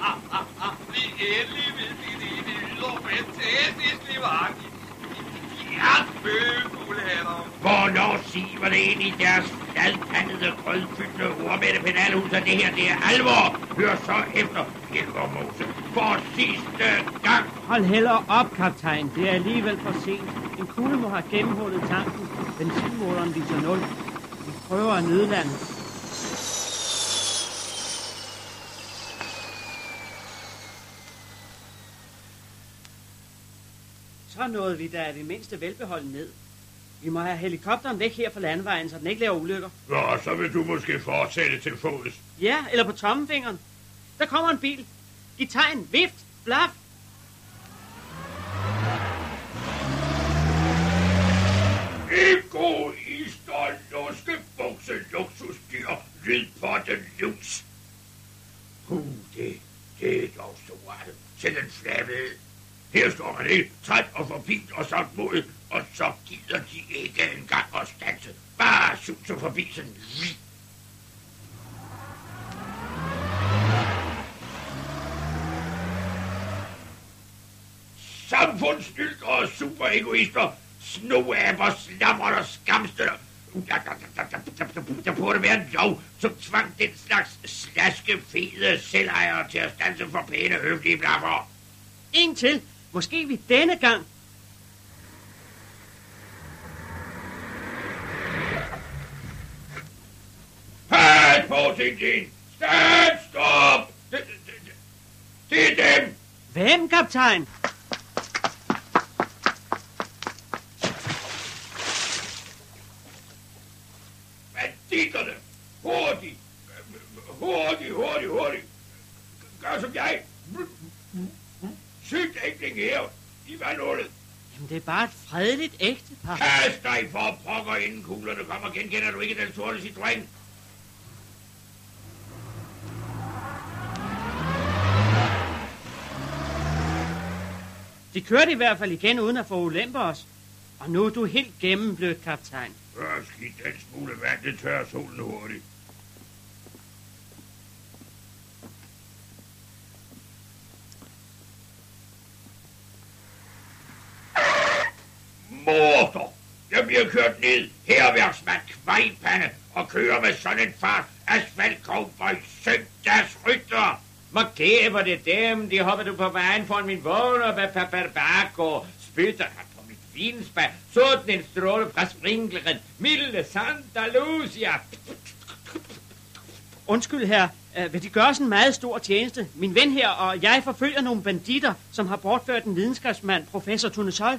Ah, ah, ah. Vi endelig ved de det. Det lyder fantastisk livagtigt. De er spøgefulde. Hvornår siver det ind i deres fladpandede, grødfyldte, ordmætte penalhus, at det her, det er alvor. Hør så efter, Bjerremose. For sidste gang. Hold heller op, kaptajn. Det er alligevel for sent. En kugle må have gennemhullet tanken. Benzinmåleren viser nul. Vi prøver at nødlande. Så nåede vi da det mindste velbeholdt ned. Vi må have helikopteren væk her fra landvejen, så den ikke laver ulykker. Nå, så vil du måske fortsætte til fods. Ja, eller på tommefingeren. Der kommer en bil. Giv tegn, vift, blaf. Egoister, norske bukse, luksusdyr, lydpotte, lus. Uh, det, det er dog stort. Til den flabede. Her står man helt træt og forbi og samt mod, og så gider de ikke engang at stanse. Bare suser forbi sådan lige. Samfundsnyld og superegoister, snoaber, slammer og skamstøtter. Uh, der, der burde være en lov, som tvang den slags slaske, fede selvejere til at stanse for pæne, høflige blaffer. En til. Måske vi denne gang. Pas på, Tintin! Stop! Det, det, det, det er dem! Hvem, kaptajn? Banditterne! Hurtigt! Hurtigt, hurtigt, hurtigt! Gør som jeg! Sygt enkling her i vandhullet. Jamen, det er bare et fredeligt ægtepar. Kast dig for pokker, inden kuglerne kommer. Genkender du ikke den sorte Citroën? De kørte i hvert fald igen uden at få ulemper os. Og nu er du helt gennemblødt, kaptajn. Hør, skidt den smule vand, det tørrer solen hurtigt. Morder! Jeg bliver kørt ned, herværksmand, kvejpande, og kører med sådan en fart. Asfaltkovbøj, søndags rytter. Hvor kæver det dem, de hopper du på vejen foran min vogn og bak og spytter her på mit vinspær. Sådan en stråle fra sprinkleren. Milde Santa Lucia. Undskyld her, uh, vil de gøre os en meget stor tjeneste? Min ven her og jeg forfølger nogle banditter, som har bortført en videnskabsmand, professor Tunesol.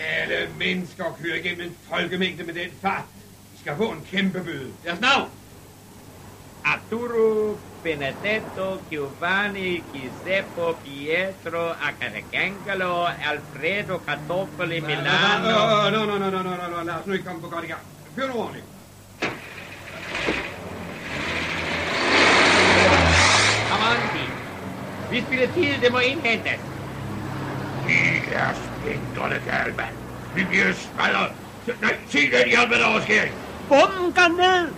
Gale mennesker kører igennem en folkemængde med den fart. De skal få en kæmpe bøde. Deres navn? Arturo, Benedetto, Giovanni, Giuseppe, Pietro, Acatangelo, Alfredo, Cartofoli, Milano. Nå, nå, nå, nå, nå, nå, nå, lad os nu ikke komme på godt i gang. Kør nu ordentligt. Avanti. Vi spiller tid, det må indhentes. De er gale, mand. Vi bliver smadret. Nej, se den hjælp med overskæring. Bomben går ned!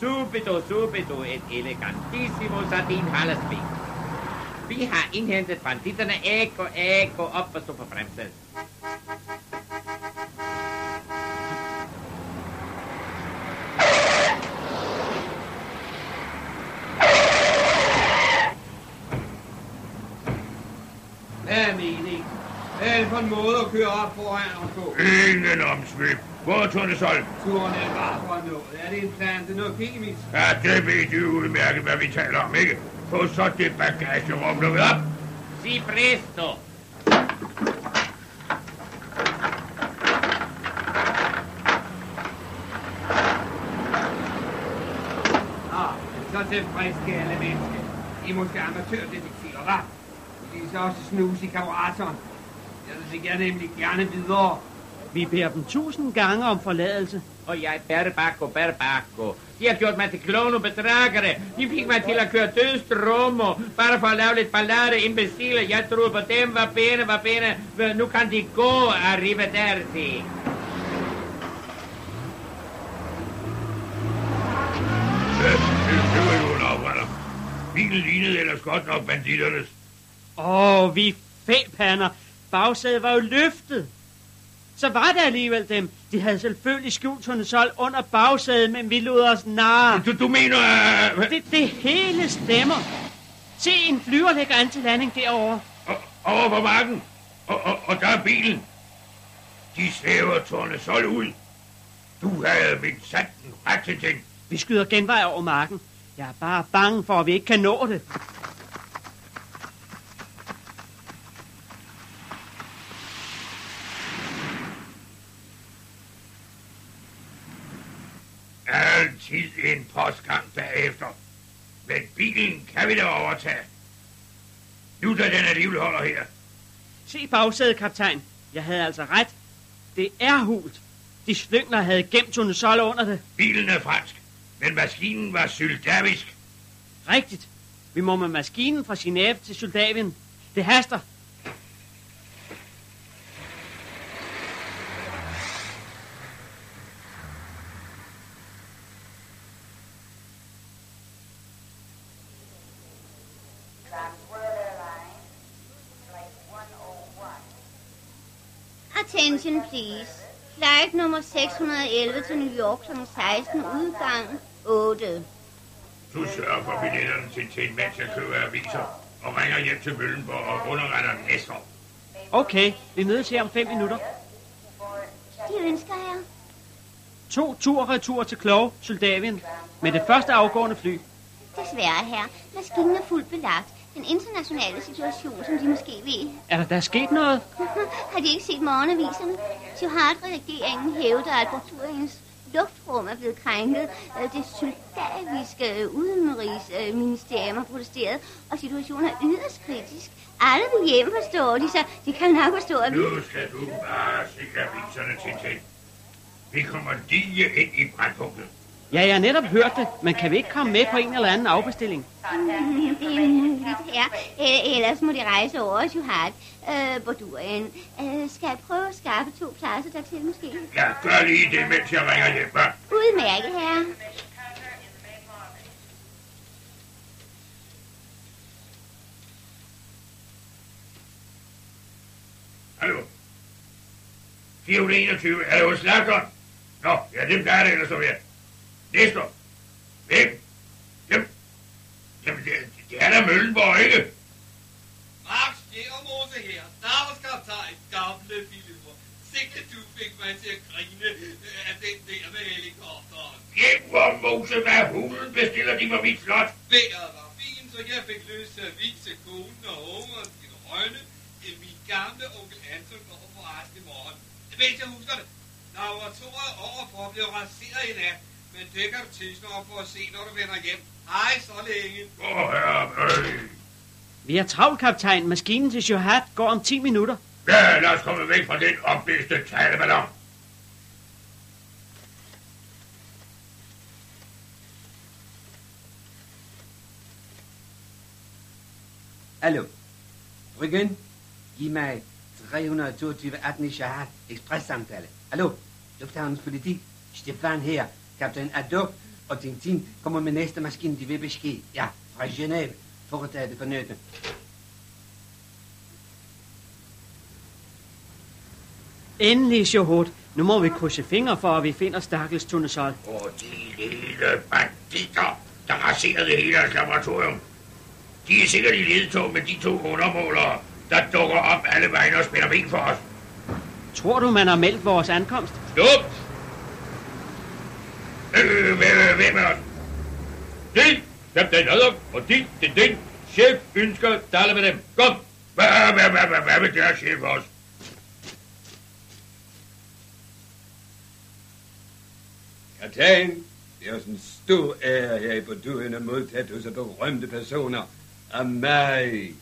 Subito, subito, et elegantissimo sardin halesblik. Vi har indhentet banditterne æg og æg og op og stå på bremsen. Hvad er meningen? Hvad er det for en måde at køre op foran os på? Ingen omsvip. Hvor er Tornesol? Turen er bare for noget. Er det en plan til noget kemisk? Ja, det ved du udmærket, hvad vi taler om, ikke? Få så det bagagerum lukket op. Si presto. Ah, så tilfredske alle mennesker. I er måske amatørdetektiver, hva'? I er så også snus i karburatoren. Jeg vil nemlig gerne videre. Vi beder dem tusind gange om forladelse. Og jeg, Berbacco, Berbacco. De har gjort mig til klovn og bedragere. De fik mig til at køre dødstrummer, bare for at lave lidt ballade, imbecile. Jeg troede på dem, var bene, var bene. Nu kan de gå, arrivederci. Det, det var jo en afbrænder. Bilen lignede ellers godt nok banditternes. Åh, oh, vi fæpander. Bagsædet var jo løftet. Så var det alligevel dem. De havde selvfølgelig skjult Tunesol under bagsædet, men vi lod os narre. Du, du mener... Uh... Det, det hele stemmer. Se, en flyver lægger an til landing derovre. Og, over på marken. Og, og, og der er bilen. De svæver Tornesol ud. Du havde mit sat den rette ting. Vi skyder genvej over marken. Jeg er bare bange for, at vi ikke kan nå det. Altid en postgang bagefter. Men bilen kan vi da overtage. Nu da den alligevel holder her. Se bagsædet, kaptajn. Jeg havde altså ret. Det er hult. De slyngler havde gemt Tunesol under det. Bilen er fransk, men maskinen var syldavisk. Rigtigt. Vi må med maskinen fra Genève til Soldavien. Det haster. Attention, please. Flight nummer 611 til New York kl. 16, udgang 8. Du sørger for billetterne til Tin, mens jeg køber aviser og ringer hjem til Møllenborg og underretter Næster. Okay, vi mødes her om fem minutter. De ønsker her. To tur-retur til Kloge, Soldavien, med det første afgående fly. Desværre her. Maskinen er fuldt belagt. Den internationale situation, som de måske ved. Er der da sket noget? (laughs) Har de ikke set morgenaviserne? Jihad-regeringen hævder, at Bulgariens luftrum er blevet krænket. Øh, Det soldaviske udenrigsministerium har protesteret, og situationen er yderst kritisk. Alle vil hjem, forstår de, så de kan nok forstå, at vi... Nu skal du bare se aviserne, Tintin. Vi kommer lige ind i brandpunktet. Ja, jeg har netop hørt det, men kan vi ikke komme med på en eller anden afbestilling? Mm, Det er muligt her. Øh, Ellers må de rejse over Jihad. Øh, Bordurien. Øh, skal jeg prøve at skaffe to pladser dertil, måske? Ja, gør lige det, mens jeg ringer hjem, hva'? Udmærket, herre. Hallo? 421, er det hos slagteren? Nå, ja, dem der er det ellers så her. Næste. Hvem? Hvem? Jamen, det, det er da Møllenborg, ikke? Max Jægermose her, stabskaptajn, gamle Filipper. Sikke du fik mig til at grine af den der med helikopteren. Jægermose, hvad hulen bestiller de på mit slot? Vejret var fint, så jeg fik lyst til at vise konen og ungerne til Rønne. Min gamle onkel Anton går på rask i morgen. Hvis jeg husker det. Laboratoriet overfor blev raseret i nat. Men det kan du tidsne op for at se, når du vender hjem. Hej så længe. Åh, herre, øh. Vi har travlt, kaptajn. Maskinen til Johat går om 10 minutter. Ja, lad os komme væk fra den opblæste taleballon. Hallo. Bryggen, giv mig 322 18 i Shahad. Express-samtale. Hallo. Lufthavnens politi. Stefan her. Kaptajn Adolf og Tintin kommer med næste maskine, de vil besked. Ja, fra Genève. Foretage det fornødne. Endelig, Johot. Nu må vi krydse fingre for, at vi finder stakkels Tunesol. Og de lille banditter, der raserede hele hans laboratorium. De er sikkert i ledtog med de to undermålere, der dukker op alle vegne og spænder ben for os. Tror du, man har meldt vores ankomst? Stop! Er det? Det, kaptajn Adolf og din, den, den, chef ønsker at tale med dem. Kom! Hvad, hvad, hvad, hvad, hvad vil deres chef også? Kaptajn, det er også en stor ære her i Bordurien at modtage så berømte personer af mig.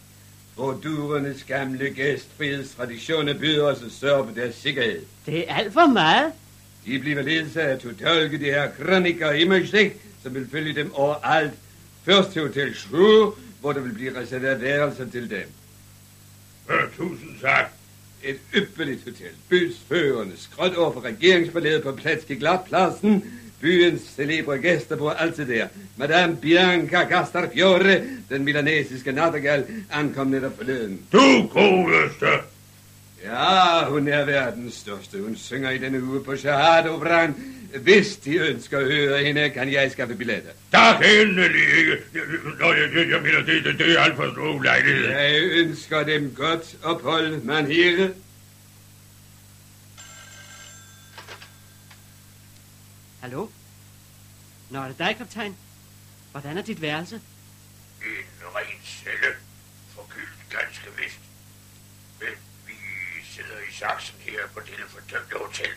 Bordurernes gamle gæstfrihedstraditioner byder os at sørge for deres sikkerhed. Det er alt for meget. De bliver ledsaget til tolke de her kronikker i Møgstik, som vil følge dem overalt. Først til Hotel Shrew, hvor der vil blive reserveret værelser til dem. Øh, tusind tak. Et ypperligt hotel. Byens førende skråt over for regeringspalæet på Platske Glatpladsen. Byens celebre gæster bor altid der. Madame Bianca Gastarfiore, den milanesiske nattergal, ankom netop forleden. Du godeste! Ja, hun er verdens største. Hun synger i denne uge på Shahad-operan. Hvis de ønsker at høre hende, kan jeg skaffe billetter. Tak endelig ikke. Nå, jeg, jeg, jeg mener, det, det, det er alt for stor lejlighed. Jeg ønsker dem godt ophold, man herre. Hallo? Nå, er det dig, kaptajn? Hvordan er dit værelse? En ren celle. Forgyldt ganske vist. Men vi saksen her på dette fordømte hotel.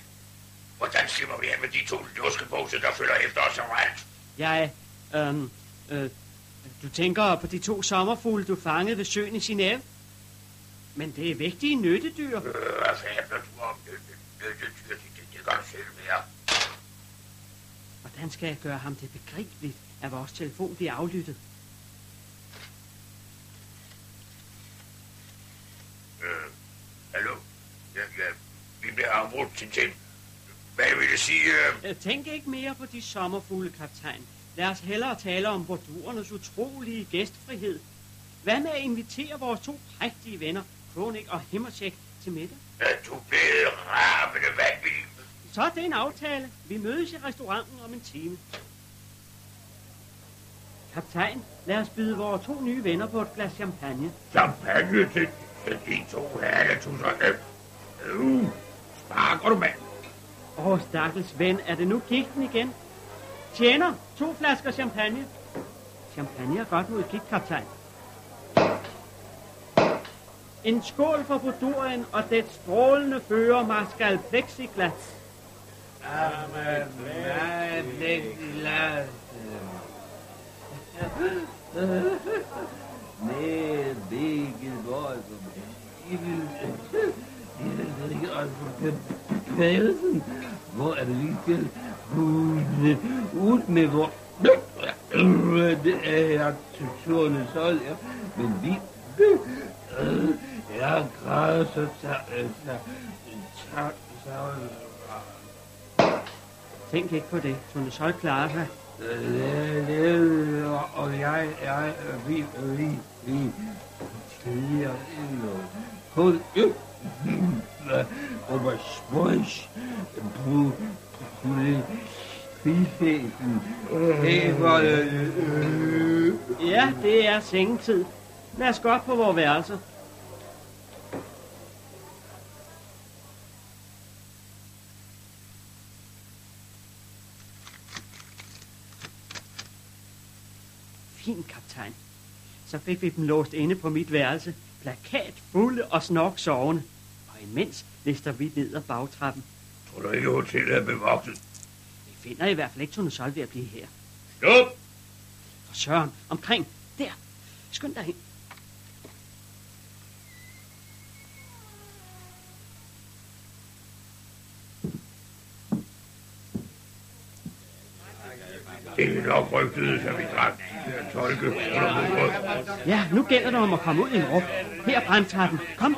Hvordan slipper vi af med de to luskebukser, der følger efter os overalt? Jeg, øhm, øh, du tænker på de to sommerfugle, du fangede ved søen i Genève? Men det er vigtige nyttedyr. Øh, hvad fabler du om det? Det, det, det, det, det, det kan du selv være. Hvordan skal jeg gøre ham det begribeligt, at vores telefon bliver aflyttet? Øh, hallo? Ja, ja, vi til ting. Hvad vil det sige? Øh? Øh, Tænk ikke mere på de sommerfugle, kaptajn. Lad os hellere tale om borduernes utrolige gæstfrihed. Hvad med at invitere vores to prægtige venner, Kronik og Himmercheck, til middag? Er du blevet rabende vanvittig? Så er det en aftale. Vi mødes i restauranten om en time. Kaptajn, lad os byde vores to nye venner på et glas champagne. Champagne til, til de to haletusser. Øh, sparker du, mand? Åh, stakkels ven, er det nu gikten igen? Tjener, to flasker champagne. Champagne er godt mod gigt, kaptajn. En skål for Bodorien og det strålende fører Marskal Plexiglas. Amen, nej, plexiglas. Nej, det er ikke godt. Også på pælsen. Hvor er det, vi skal ud, med hvor... Det er her turne sol, ja. Men vi... Jeg græder så tak, Tænk ikke på det. Tone Sol klarer sig. Og jeg, jeg, vi, vi, vi, tidligere endnu. Hold op. Ober Sprøjs, på, på det, var, øh, øh. Ja, det er sengetid. Lad os gå op på vores værelse. Fint, kaptajn. Så fik vi dem låst inde på mit værelse. Plakat fulde og snork sovende. Og imens lister vi ned ad bagtrappen. Tror du ikke, hotellet er bevogtet? Vi finder i hvert fald ikke Tone Sol ved at blive her. Stop! For Søren, omkring. Der. Skynd dig hen. Det er nok rygtet, så vi drak tolke under. Ja, nu gælder det om at komme ud i en rum. Her brandtrappen. Kom.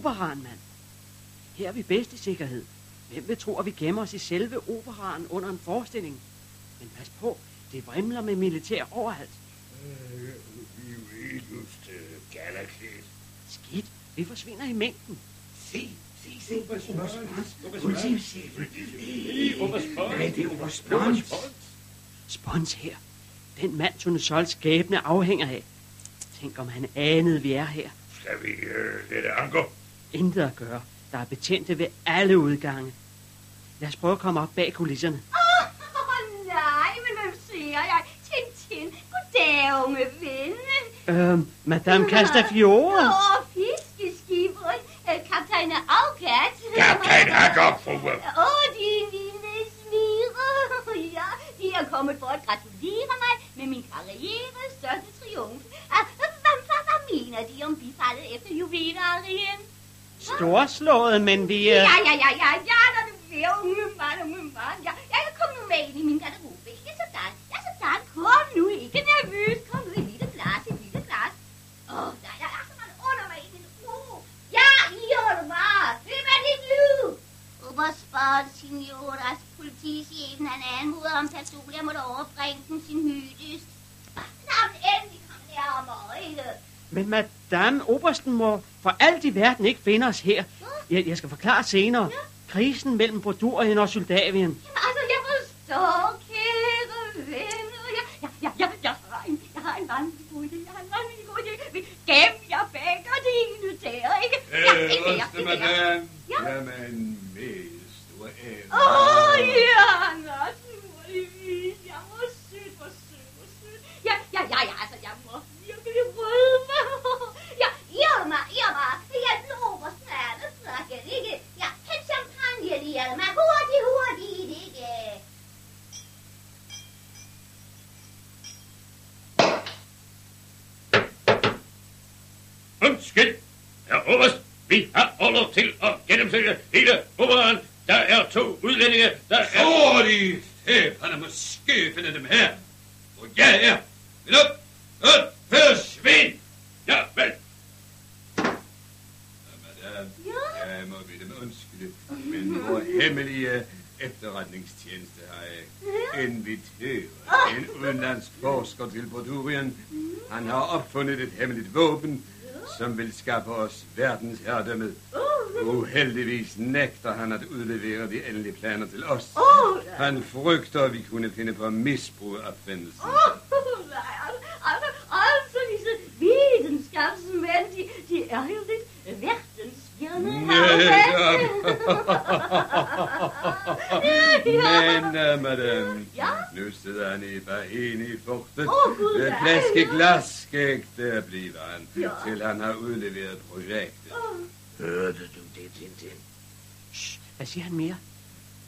I operaen, mand. Her er vi bedst i sikkerhed. Hvem vil tro, at vi gemmer os i selve operaen under en forestilling? Men pas på, det vrimler med militær overalt. Øh, Vi er jo helt just Galaxy. Skidt, vi forsvinder i mængden. Se, se, se. Politichefen. Nej, det er Oberspons. Spons her. Den mand, Tone Sols skæbne afhænger af. Tænk, om han anede, vi er her. Skal vi uh, lette anker? Intet at gøre. Der er betjente ved alle udgange. Lad os prøve at komme op bag kulisserne. Åh, oh, nej, men hvem ser jeg? Tintin, goddag, unge ven. Øhm, Madame Castafiore. Åh, fiskeskiberen, øh, kaptajn Afkat. Kaptajn Haddock, frue. Åh, de lille smiger. Ja, de er kommet for at gratulere mig med min karrieres største triumf. Ah, Hvad, hvad, hvad mener de om bifaldet efter juvelerien? Storslået, men vi... Øh... Ja, ja, ja, ja, ja, når du mand, unge mand. Ja, jeg kom nu med ind i min garderobe. Ikke sådan. Ja, sådan. Kom nu, ikke nervøs. Kom nu, et lille glas, et lille glas. Åh, oh, der, der er så meget under mig. Ja, I hørte mig. Det er dit liv. Obersport, signoras, politichefen, han anmoder om personligt, jeg måtte overbringe den sin hyldest. Så har den endelig kommet nærmere, ikke? Men madame, obersten må for alt i verden ikke finde os her. Jeg, jeg skal forklare senere. Krisen mellem Bordurien og Soldavien. Altså, jeg forstår, kære venner. Jeg, jeg, jeg, jeg, jeg, har en, jeg har en vanvittig god idé. Jeg har en vanvittig god idé. Gem jer begge, er ingen noterer, ikke? Ja, mere. madame. Ja. Jamen, med stor ære. Åh, oh, ja, naturligvis. Jeg må sødt, hvor sødt, hvor sødt. Ja, ja, ja, ja, Irma, Irma, hjælp nu over snart, snakker ikke. Jeg kan champagne, Irma, hurtigt, hurtigt, ikke? Undskyld, herr Oberst, vi har ordret til at gennemsøge hele operaen. Der er to udlændinge, der er... Tror de, tæpperne må skæfende dem her, og jeg er forsker til Han har opfundet et hemmeligt våben, som vil skaffe os verdens herredømme. Uheldigvis nægter han at udlevere de endelige planer til os. Han frygter, at vi kunne finde på misbrug af opfindelsen. (laughs) Altså, altså, altså disse videnskabsmænd, de, de er jo lidt værd verdensfjerne (laughs) Men, uh, madame, Ja? nu sidder han i bahen i fugtet. Gud, Det ja. flaske glasskæg, der bliver han, Ja. til han har udleveret projektet. Hørte du det, Tintin? Hvad siger han mere?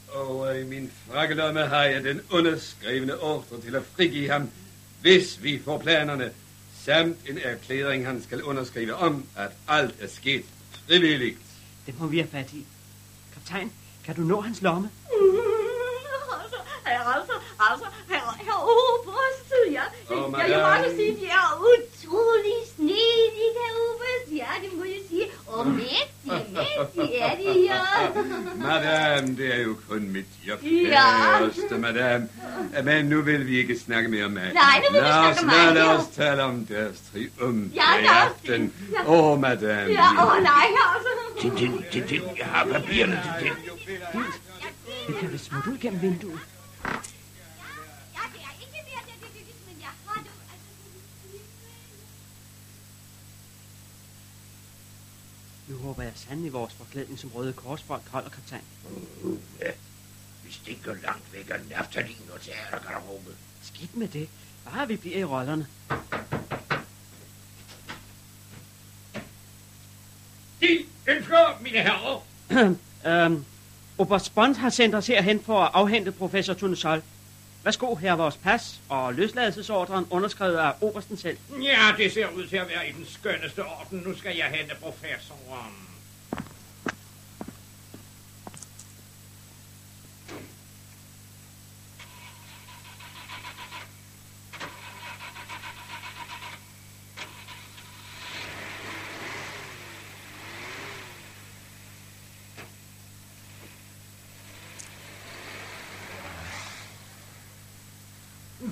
Og i min frakkelomme har jeg den underskrivende ordre til at frigive ham, hvis vi får planerne, samt en erklæring, han skal underskrive om, at alt er sket frivilligt. Det må vi have fat i. Kaptajn, kan du nå hans lomme? altså, altså, altså, her, her oberst, ja. Åh, ja, jeg må madame. også sige, de er utrolig snedige, oberst. Ja, det må jeg sige. Og mægtige, mægtige er de, ja. Madame, det er jo kun mit job, Ja. kæreste madame. Men nu vil vi ikke snakke mere om mig. Nej, nu vil vi lad snakke os, om Lad ja. os tale om deres triumf Ja, i aften. det. Ja. Åh, oh, madame. Ja, åh nej, altså. Tintin, Tintin, jeg har papirerne, Tintin. Vi kan vist smutte ud gennem vinduet. Ja, det er ikke mere det, det, det, men jeg har det altså... Nu håber jeg sandelig vores forklædning som røde korsfolk holder kaptajn. Ja, vi stikker langt væk af naftalin og teatergarderobe. Skidt med det. Bare vi bliver i rollerne. De ønsker, mine herrer, (clears throat) øhm, Oberst Bond har sendt os herhen for at afhente professor Tunesol. Værsgo, her er vores pas og løsladelsesordren underskrevet af Obersten selv. Ja, det ser ud til at være i den skønneste orden. Nu skal jeg hente professoren.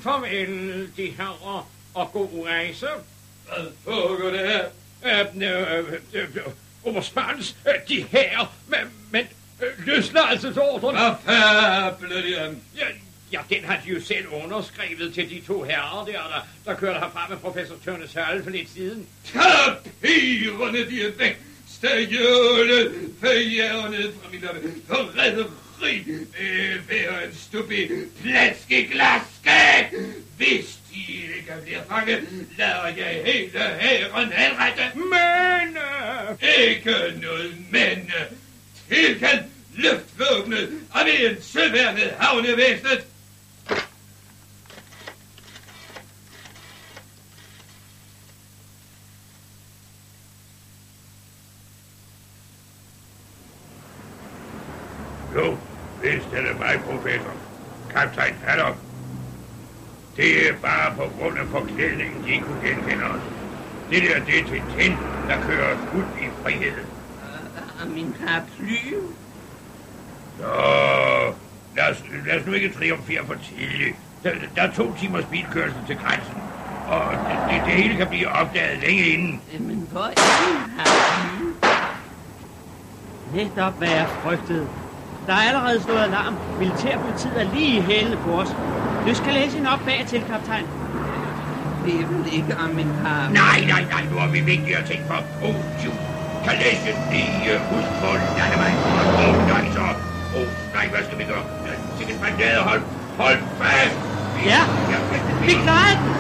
Farvel, de herrer, og god rejse. Hvad foregår det her? Øh, øh, øh, øh, de her, men, men løsladelsesordren... Hvad fabler de? Ja, ja, den har de jo selv underskrevet til de to herrer der, der, der kørte herfra med professor Tørnes Hørle for lidt siden. Papirerne, de er væk. Stadiole, forjævnet fra min lomme. Forræderi. Det være en stupid plaskeglasskæg. Hvis de ikke bliver fanget, lader jeg hele hæren henrette. Men... Øh, Ikke noget men. Tilkald luftvåbnet, arméen, søværnet, havnevæsenet. jo, vist er det mig, professor. Kaptajn Paddock. Det er bare på grund af forklædningen, de ikke kunne genkende os. Det der, det er Tintin, der kører os ud i friheden. Og min paraply? Så lad os, lad os nu ikke triumfere for tidligt. Der, der er to timers bilkørsel til grænsen. Og det, det, det hele kan blive opdaget længe inden. Men hvor er min paraply? Netop hvad jeg frygtede. Der er allerede slået alarm. Militærpolitiet er lige i hælene på os. Du skal læse hende op bag til, kaptajn. Det er vel ikke om min paraply? Nej, nej, nej, nu har vi vigtigere ting for positiv. Kan læse lige husk på landevej. Åh, oh, nej, så. Åh, oh, nej, hvad skal vi gøre? Sikkert bandade, hold, hold fast. Vi- Ja, vi klarede den.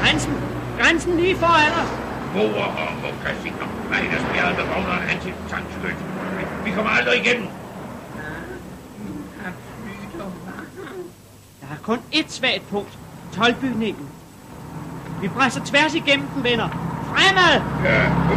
Grænsen. Grænsen lige foran os. Mor og mokasiner. Nej, der spjærede med vogner en antitankskødt. Vi kommer aldrig igennem. Min paraply, der var. Der er kun ét svagt punkt. Tolbygningen. Vi presser tværs igennem den, venner. Fremad! Ja,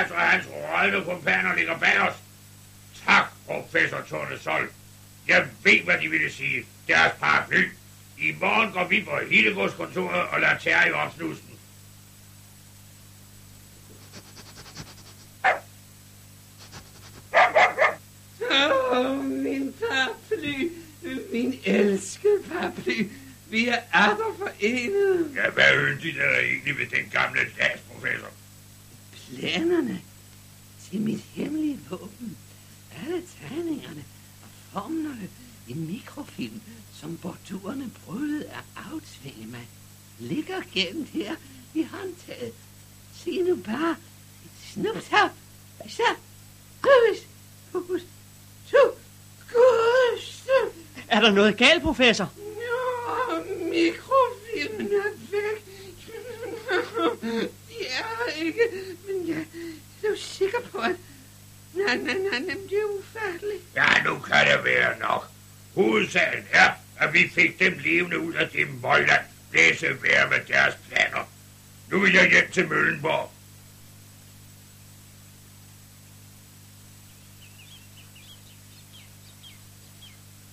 Andreas og hans rådne kompaner ligger bag os. Tak, professor Tornesol. Jeg ved, hvad de ville sige. Deres paraply. I morgen går vi på Hildegårdskontoret og lader Terje opsnusen. Åh, oh, min paraply. Min elskede paraply. Vi er atter forenet. Ja, hvad er der egentlig ved den gamle statsprofessor? Planerne til mit hemmelige våben. Alle tegningerne og formlerne i mikrofilm, som bordurerne prøvede at aftvinge mig, ligger gemt her i håndtaget. Se nu bare et snuptag. Så, grus, hus, to, grus. Er der noget galt, professor? Nå, mikrofilmen er væk. De er ikke, men jeg er jo sikker på, at... Nej, nej, nej, nej, det er ufatteligt. Ja, nu kan det være nok. Hovedsagen er, at vi fik dem levende ud af det møgland. Blæse vær med deres planer. Nu vil jeg hjem til Møllenborg.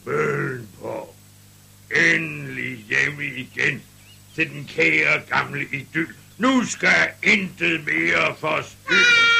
Møllenborg. Endelig hjemme igen til den kære gamle idyl. Nu skal intet mere forstyrre.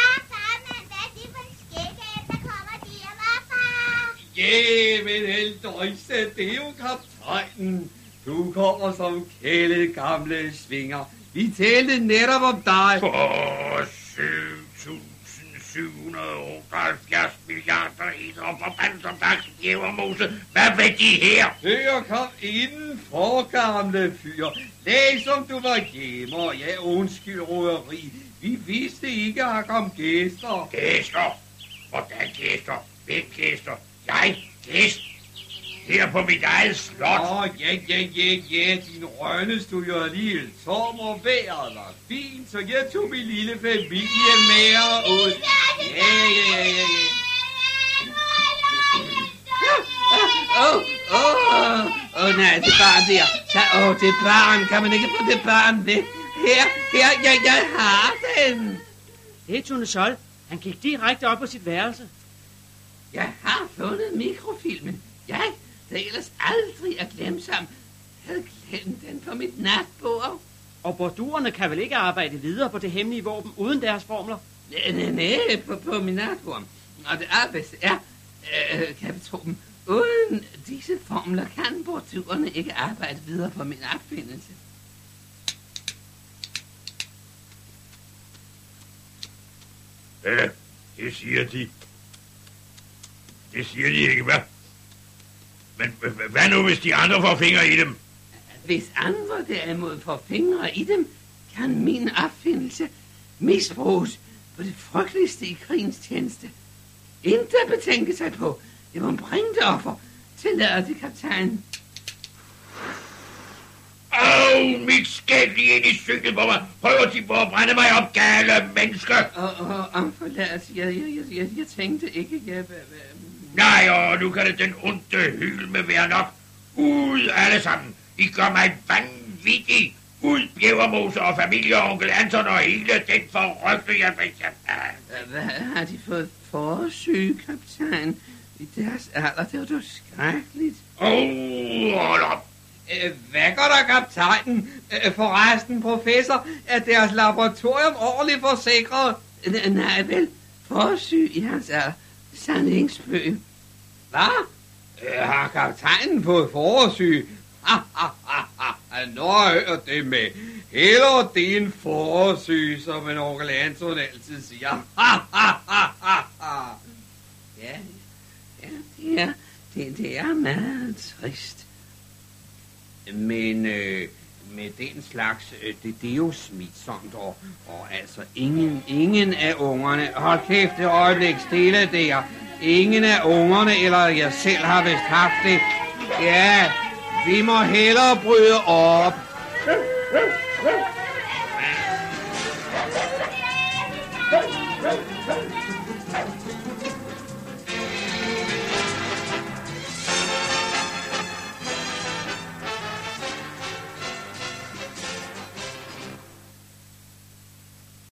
Jamen, Eldøjse, det er jo kaptajnen. Du kommer som kæle gamle svinger. Vi talte netop om dig. For 7.778 milliarder liter og forbandet som dags jævermose. Hvad vil de her? Hør, kom indenfor, gamle fyr. Læg som du var hjemme, ja, undskyld råderi. Vi vidste ikke, at der kom gæster. Gæster? Hvordan gæster? Hvem gæster? Jeg? Gæst? Her på mit eget slot? Åh, oh, ja, ja, ja, ja, din rønne stod jo alligevel tom, og vejret var fint, så jeg tog min lille familie med ud. Ja, ja, ja, ja, ja. Åh, åh, åh, nej, det barn der. Åh, oh, det barn. Kan man ikke få det barn væk? Her, her, jeg, jeg har den. Det er Tone Sol. Han gik direkte op på sit værelse. Jeg har fundet mikrofilmen. Jeg, der ellers aldrig er glemsom, havde glemt den på mit natbord. Og bordurerne kan vel ikke arbejde videre på det hemmelige våben uden deres formler? Nej, nej, nej, på, på min natbord. Og det allerbedste er, øh, kan vi tro dem, uden disse formler kan bordurerne ikke arbejde videre på min opfindelse. Ja, det siger de. Det siger de ikke, hvad? Men hvad nu, hvis de andre får fingre i dem? Hvis andre derimod får fingre i dem, kan min opfindelse misbruges på det frygteligste i krigens tjeneste. Intet betænke sig på. Det må bringe det offer. Tillader det, kaptajn. Au, mit skæg lige ind i synet på mig. Prøver de på at brænde mig op, gale menneske. Åh, oh, oh, om forladelse. Jeg, jeg, jeg, jeg, jeg tænkte ikke, jeg... Nej, og nu kan det den onde hylme være nok. Ud alle sammen. I gør mig vanvittig. Ud, Bjævermose og familie og onkel Anton og hele den forrygte, jeg fik. Hvad har de fået forsyge, kaptajn? I deres alder, det var jo skrækkeligt. Åh, oh, hold op. Øh, hvad gør der, kaptajnen? Øh, forresten, professor, er deres laboratorium ordentligt forsikret? Nej, vel, forsyg i hans alder. Sandingsbøg. Hvad? Har kaptajnen fået forsyg? Ha, ha, ha, ha. Nå, hør det med. Heller din en som en onkel Anton altid siger. Ha, ha, ha, ha, ha. Ja, ja, det er, det, det er meget trist. Men øh, med den slags, øh, det, det er jo smitsomt, og, og altså ingen, ingen af ungerne, hold kæft det øjeblik stille der, ingen af ungerne, eller jeg selv har vist haft det, ja, vi må hellere bryde op. Hey!